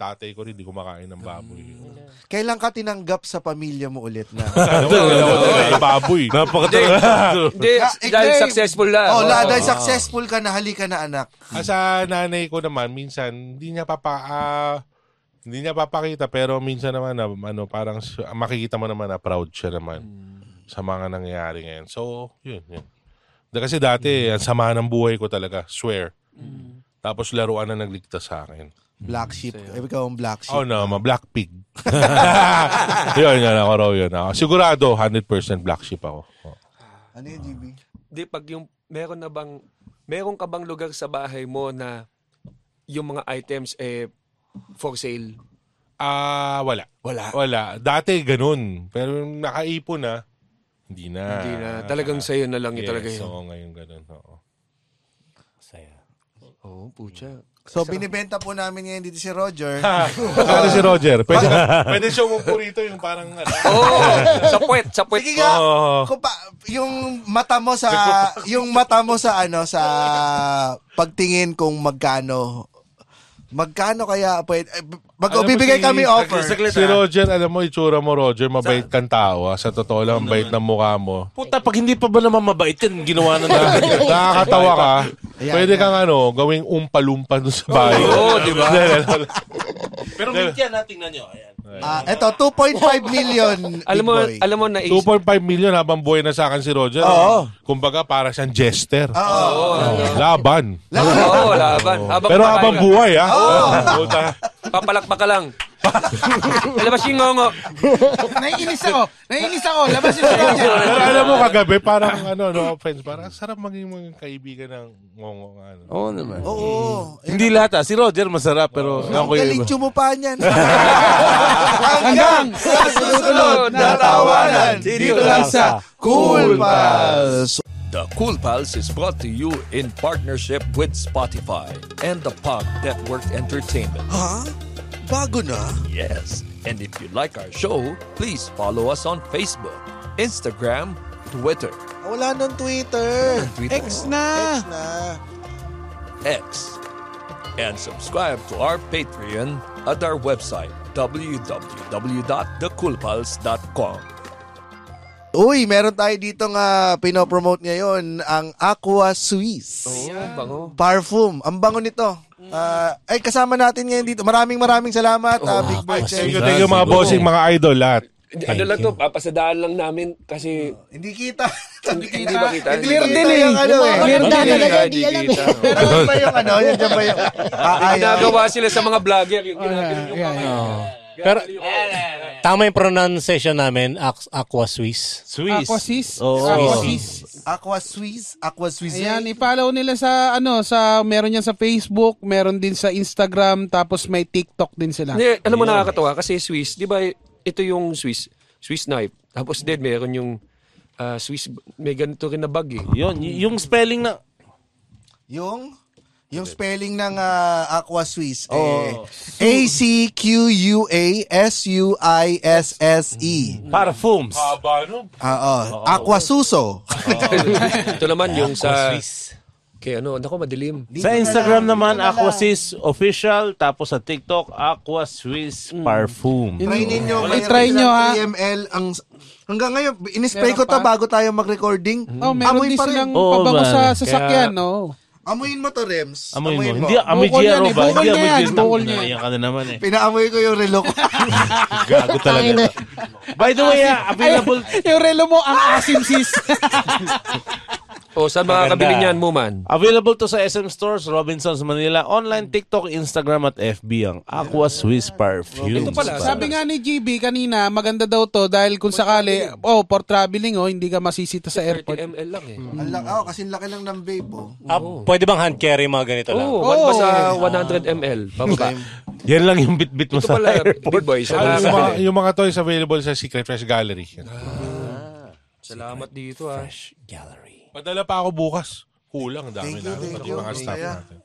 tatay ko rin hindi kumakain ng baboy.
Kailan ka tinanggap sa pamilya mo ulit na? [LAUGHS]
Talaga baboy.
Hindi, dahil successful na.
oh, la, dahil successful ka na, halika na anak.
Ah, sa nanay ko naman, minsan, hindi niya papa, ah, hindi niya papakita, pero minsan naman, na, ano, parang s- makikita mo naman na proud siya naman sa mga nangyayari ngayon. So, yun, yun. Da- Kasi dati, ang sama ng buhay ko talaga, swear. Tapos laruan na nagligtas sa akin.
Black sheep. Eh, ikaw ang black sheep.
Oh no, ma black pig. [LAUGHS] [LAUGHS] yun, yun ako raw yun. Ako. Sigurado, 100% black sheep ako. Oh.
Ano yun, GB?
Di pag yung meron na bang meron ka bang lugar sa bahay mo na yung mga items eh for sale?
Ah, wala.
Wala.
Wala. Dati ganun. Pero yung nakaipon na, hindi na.
Hindi na. Talagang sa'yo na lang
yes,
talaga yun.
oo, ngayon ganun. Oo.
Saya.
Oo, oh, pucha.
So, binibenta po namin ngayon dito si Roger. [LAUGHS]
Ano si Roger? Pwede, [LAUGHS] pwede show mo po rito yung parang ano.
Oo, sa puwet, sa puwet.
Sige nga,
Oo.
kung pa, yung mata mo sa, yung mata mo sa ano, sa pagtingin kung magkano, magkano kaya, pwede, eh, mag,
Alam mo
bibigay
si-
kami offer.
Si Roger, alam mo, itsura mo, Roger, mabait kang tao. ah. Sa totoo lang, ang bait ng mukha mo.
Puta, pag hindi pa ba naman mabait yan, ginawa na natin. [LAUGHS]
Nakakatawa ka.
Ayan,
Pwede kang ano, gawing umpalumpa doon sa bahay.
Oo, di ba? [LAUGHS]
Pero mint yan, ha, tingnan nyo. Ayan.
Ah, eto, 2.5 million, [LAUGHS]
Alam mo,
big boy.
alam mo na
2.5 million habang buhay na sa akin si Roger.
Oo.
Kumbaga, para siyang jester.
Oo.
Oo, Laban.
Oo, laban. Habang
Pero
kumakain
habang
ka,
buhay, ha? Puta.
Papalakpak ka lang. [LAUGHS] Labas yung ngongo.
Naiinis ako. Naiinis ako. Labas yung Roger.
Pero alam mo kagabi, parang ano, no offense, parang sarap maging mga kaibigan ng ngongo. Ano.
Oo naman.
Oo.
Hindi lahat ah. Si Roger masarap pero
Ang
ako yung
galing tsumupa niyan. [LAUGHS]
Hanggang
sa susunod na tawanan dito lang sa Cool Pals.
The Cool Pals is brought to you in partnership with Spotify and the Pop Network Entertainment.
Ha? Bago na?
Yes. And if you like our show, please follow us on Facebook, Instagram, Twitter,
Wala nang Twitter.
Twitter,
X na.
X na.
X. And subscribe to our Patreon at our website, www.thecoolpals.com.
Uy, meron tayo dito nga pinopromote ngayon ang Aqua Swiss.
Oh, bango.
Parfum. Ang bango nito. Ah, ay, kasama natin ngayon dito. Maraming maraming salamat, ah, Big Boy.
Thank you, thank you mga bossing, mga idol, lahat.
Ano lang to, papasadaan lang namin kasi
Hindi [LAUGHS] kita.
hindi, hindi ba kita?
Clear
Hindi
din
kita
eh.
yung ano eh.
Clear din eh.
talaga, di alam eh.
Pero yan ba yung ano? Yan dyan ba yung... Ah, ayaw.
Ginagawa sila sa mga vlogger. Yung ginagawa yung
Yeah, yeah.
Pero, tama yung pronunciation namin, Aqu- Aqua Swiss.
Swiss.
Aquasis.
Oo.
Aquasis.
Aqua Swiss. Aqua Swiss.
Ayan, i-follow nila sa ano, sa meron yan sa Facebook, meron din sa Instagram, tapos may TikTok din sila.
Hindi, alam mo nakakatawa kasi Swiss, di ba ito yung Swiss, Swiss knife. Tapos din meron yung ah, Swiss, may ganito rin na bag eh.
Yun, y- yung spelling na...
Yung... Yung spelling ng ah, Aqua Swiss. Eh,
Oh.
A-C-Q-U-A-S-U-I-S-S-E.
Parfums.
Haba, no?
Ah, oh. Aqua Suso.
ito naman yung sa, kaya ano, nako madilim.
Sa Instagram naman, Aqua Swiss Official. Tapos sa TikTok, Aqua Swiss Parfum.
Try ninyo.
I- try nyo, ha?
3 ml. Ang, hanggang ngayon, in-spray ko to bago tayo mag-recording.
Oh, meron
Amoy
din
pa rin.
silang
Oo,
pabango sa sasakyan, no?
Amoyin mo to, Rems.
Amoy mo. Hindi, amoy
Bukol
Gero
yan eh,
ba?
bukol
Hindi,
na
amoy
yan,
Gero.
bukol na yan.
Yan ka na naman eh.
Pinaamoy ko yung relo ko. [LAUGHS]
Gago talaga. By the way, ah, available
yung relo mo, ang asim sis. [LAUGHS]
O saan makakabili niyan mo man?
Available to sa SM Stores, Robinsons Manila, online, TikTok, Instagram at FB ang Aqua Swiss Perfume.
Ito pala,
Sabi nga ni GB kanina, maganda daw to dahil kung sakali, oh, for traveling, oh, hindi ka masisita sa
30
airport.
ml lang eh.
Ang laki, oh, kasi laki lang ng vape, oh.
Ah, pwede bang hand carry mga ganito lang?
Oo, oh, basta 100 ml. Pababa.
Yan lang yung bit-bit mo
Ito
sa
pala,
airport.
big boy, sa
Ano, yung, mga,
nakakabili.
yung mga toys available sa Secret Fresh Gallery.
Salamat dito ah.
Gallery.
Padala pa ako bukas. Kulang, ang dami
Thank you,
namin.
thank
Pati
you.
mga staff natin.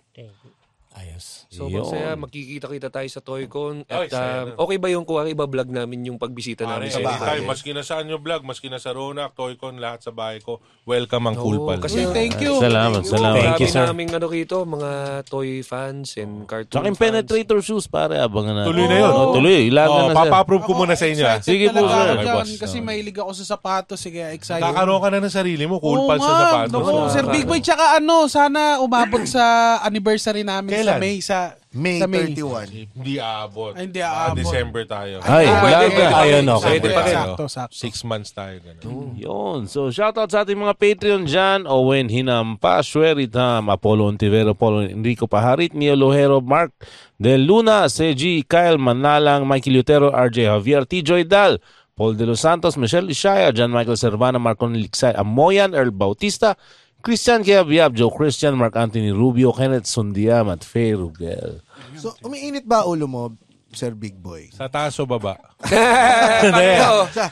Ayos.
Sobrang
Yun.
saya, magkikita-kita tayo sa Toycon.
Ay,
At
na.
um, okay ba yung kuwari iba-vlog namin yung pagbisita
Pare,
namin sa bahay?
anytime, maski na saan yung vlog, maski na sa Ronak, Toycon, lahat sa bahay ko, welcome ang Cool
Oo,
Pals.
kasi
Thank you.
Salamat, salamat.
Thank you,
Marami
sir.
naming ano rito, mga toy fans and cartoon
Tsaka yung
fans.
penetrator shoes, pare, abangan na.
Tuloy na yun.
Oh, tuloy, ilagan
Oh,
na, sir.
papa-approve ko muna sa inyo. ah.
Sige po,
Talaga
sir.
ako
Okay,
dyan,
boss.
Kasi mahilig ako sa sapatos, sige, excited.
Kakaroon ka na ng sarili mo, Cool
Oo
Pals sa
nga,
sapatos.
naku,
Ah.
Sir Big Boy, tsaka ano, sana umabot sa anniversary namin sa
Kailan?
May sa
May
Sa May.
31.
Hindi aabot.
Ay, hindi
Ah,
aabot.
December tayo.
Ay,
Oh, pwede,
laga.
pwede.
Ayun, okay.
Pwede pa rin.
Sakto, sakto.
Six months tayo. Ganun.
Yun. So, shoutout sa ating mga Patreon dyan. Owen Hinampa, Shwerit Ham, Apollo Ontivero, Apollo Enrico Paharit, Neo Lojero, Mark Del Luna, Seji, Kyle Manalang, Mikey Lutero, RJ Javier, T. Joy Dal, Paul De Los Santos, Michelle Ishaya, John Michael Cervana, Marcon Liksay, Amoyan, Earl Bautista, Christian Kiabiab, Joe Christian, Mark Anthony Rubio, Kenneth Sundiam, at Faye Rugel.
So, umiinit ba ulo mo, Sir Big Boy?
Sa taas o baba? [LAUGHS]
Sa,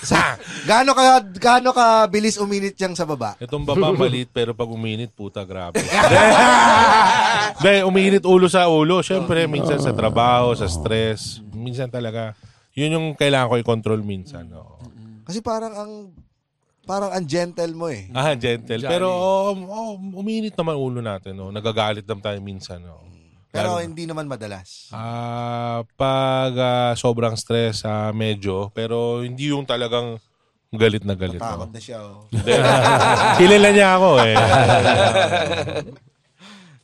sa, gaano ka gaano ka bilis uminit yang sa baba?
Itong baba maliit pero pag uminit, puta, grabe. [LAUGHS] Dahil uminit ulo sa ulo. Siyempre, minsan sa trabaho, sa stress. Minsan talaga. Yun yung kailangan ko i-control minsan. oo.
Kasi parang ang parang ang gentle mo eh.
Ah, gentle. Pero oh, oh, uminit naman ulo natin. Oh. Nagagalit naman tayo minsan. Oh.
Pero
Lalo-
hindi naman madalas.
Ah, pag ah, sobrang stress, ah, medyo. Pero hindi yung talagang galit na galit.
Takot
Oh.
na siya. Oh. [LAUGHS]
Kilala niya ako eh. [LAUGHS]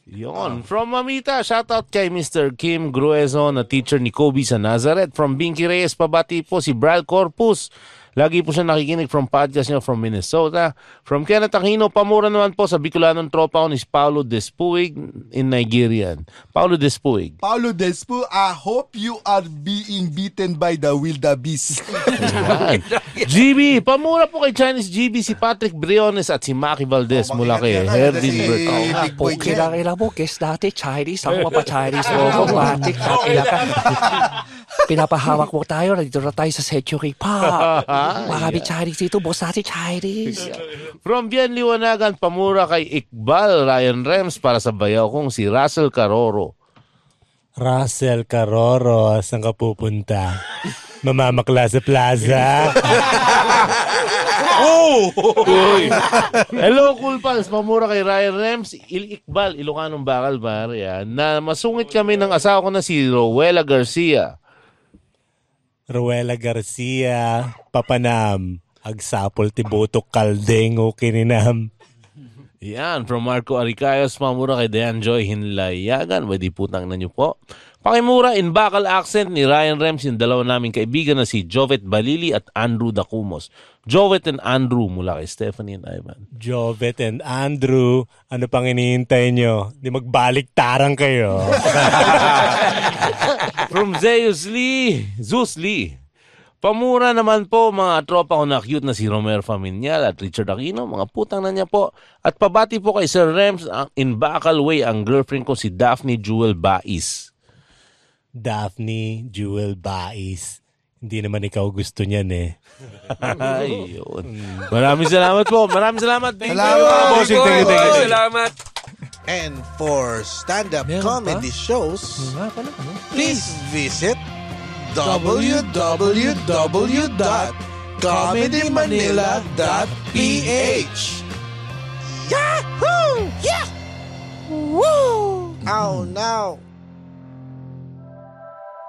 Yon. From Mamita, shoutout kay Mr. Kim Gruezo na teacher ni Kobe sa Nazareth. From Binky Reyes, pabati po si Brad Corpus. Lagi po siya nakikinig from podcast niya from Minnesota. From Kenneth Aquino, pamura naman po sa Bicolanong tropa ko ni Paulo Despuig in Nigerian. Paulo Despuig.
Paulo Despo, I hope you are being beaten by the wildebeest.
GB, [LAUGHS] pamura po kay Chinese GB si Patrick Briones at si Maki Valdez mula kay Herdinburg.
Si Big Boy Chen.
Kailangan mo, guess dati Chinese. Ako mapa-Chinese mo ako, matik. Kailangan ka. Pinapahawak mo tayo. Nandito na tayo sa Century Park. [LAUGHS] Marami Chinese dito. Boss natin Chinese.
From Bien Liwanagan, pamura kay Iqbal Ryan Rems para sa bayaw kong si Russell Caroro.
Russell Caroro, saan ka pupunta? Mamamakla sa plaza. [LAUGHS]
Hello, Cool Pals. Pamura kay Ryan Rems, Il Iqbal, Ilocanong Bakal, pare. yan, Na masungit kami ng asawa ko na si Rowella Garcia.
Ruela Garcia, Papanam, Agsapol Tibutok Kaldengo Kininam.
Yan, from Marco Aricayos, pamura kay Dean Joy Hinlayagan. Pwede putang na niyo po. Pakimura in bakal accent ni Ryan Rems yung dalawa naming kaibigan na si Jovet Balili at Andrew Dacumos. Jovet and Andrew mula kay Stephanie and Ivan.
Jovet and Andrew, ano pang iniintay nyo? Di magbalik tarang kayo. [LAUGHS]
From Zeus Lee, Zeus Lee. Pamura naman po mga tropa ko na cute na si Romer Familial at Richard Aquino, mga putang na niya po. At pabati po kay Sir Rems ang in Bacal Way ang girlfriend ko si Daphne Jewel Bais.
Daphne Jewel Bais. Hindi naman ikaw gusto niyan eh. [LAUGHS]
Ayun. Maraming salamat po. Maraming salamat. Thank
Salamat,
you.
bossing. Thank you, thank you, thank you.
Salamat.
And for stand-up
Meron
comedy shows,
Nga pala, ano?
please visit www.comedymanila.ph Yahoo! Yeah! Woo! Oh, no!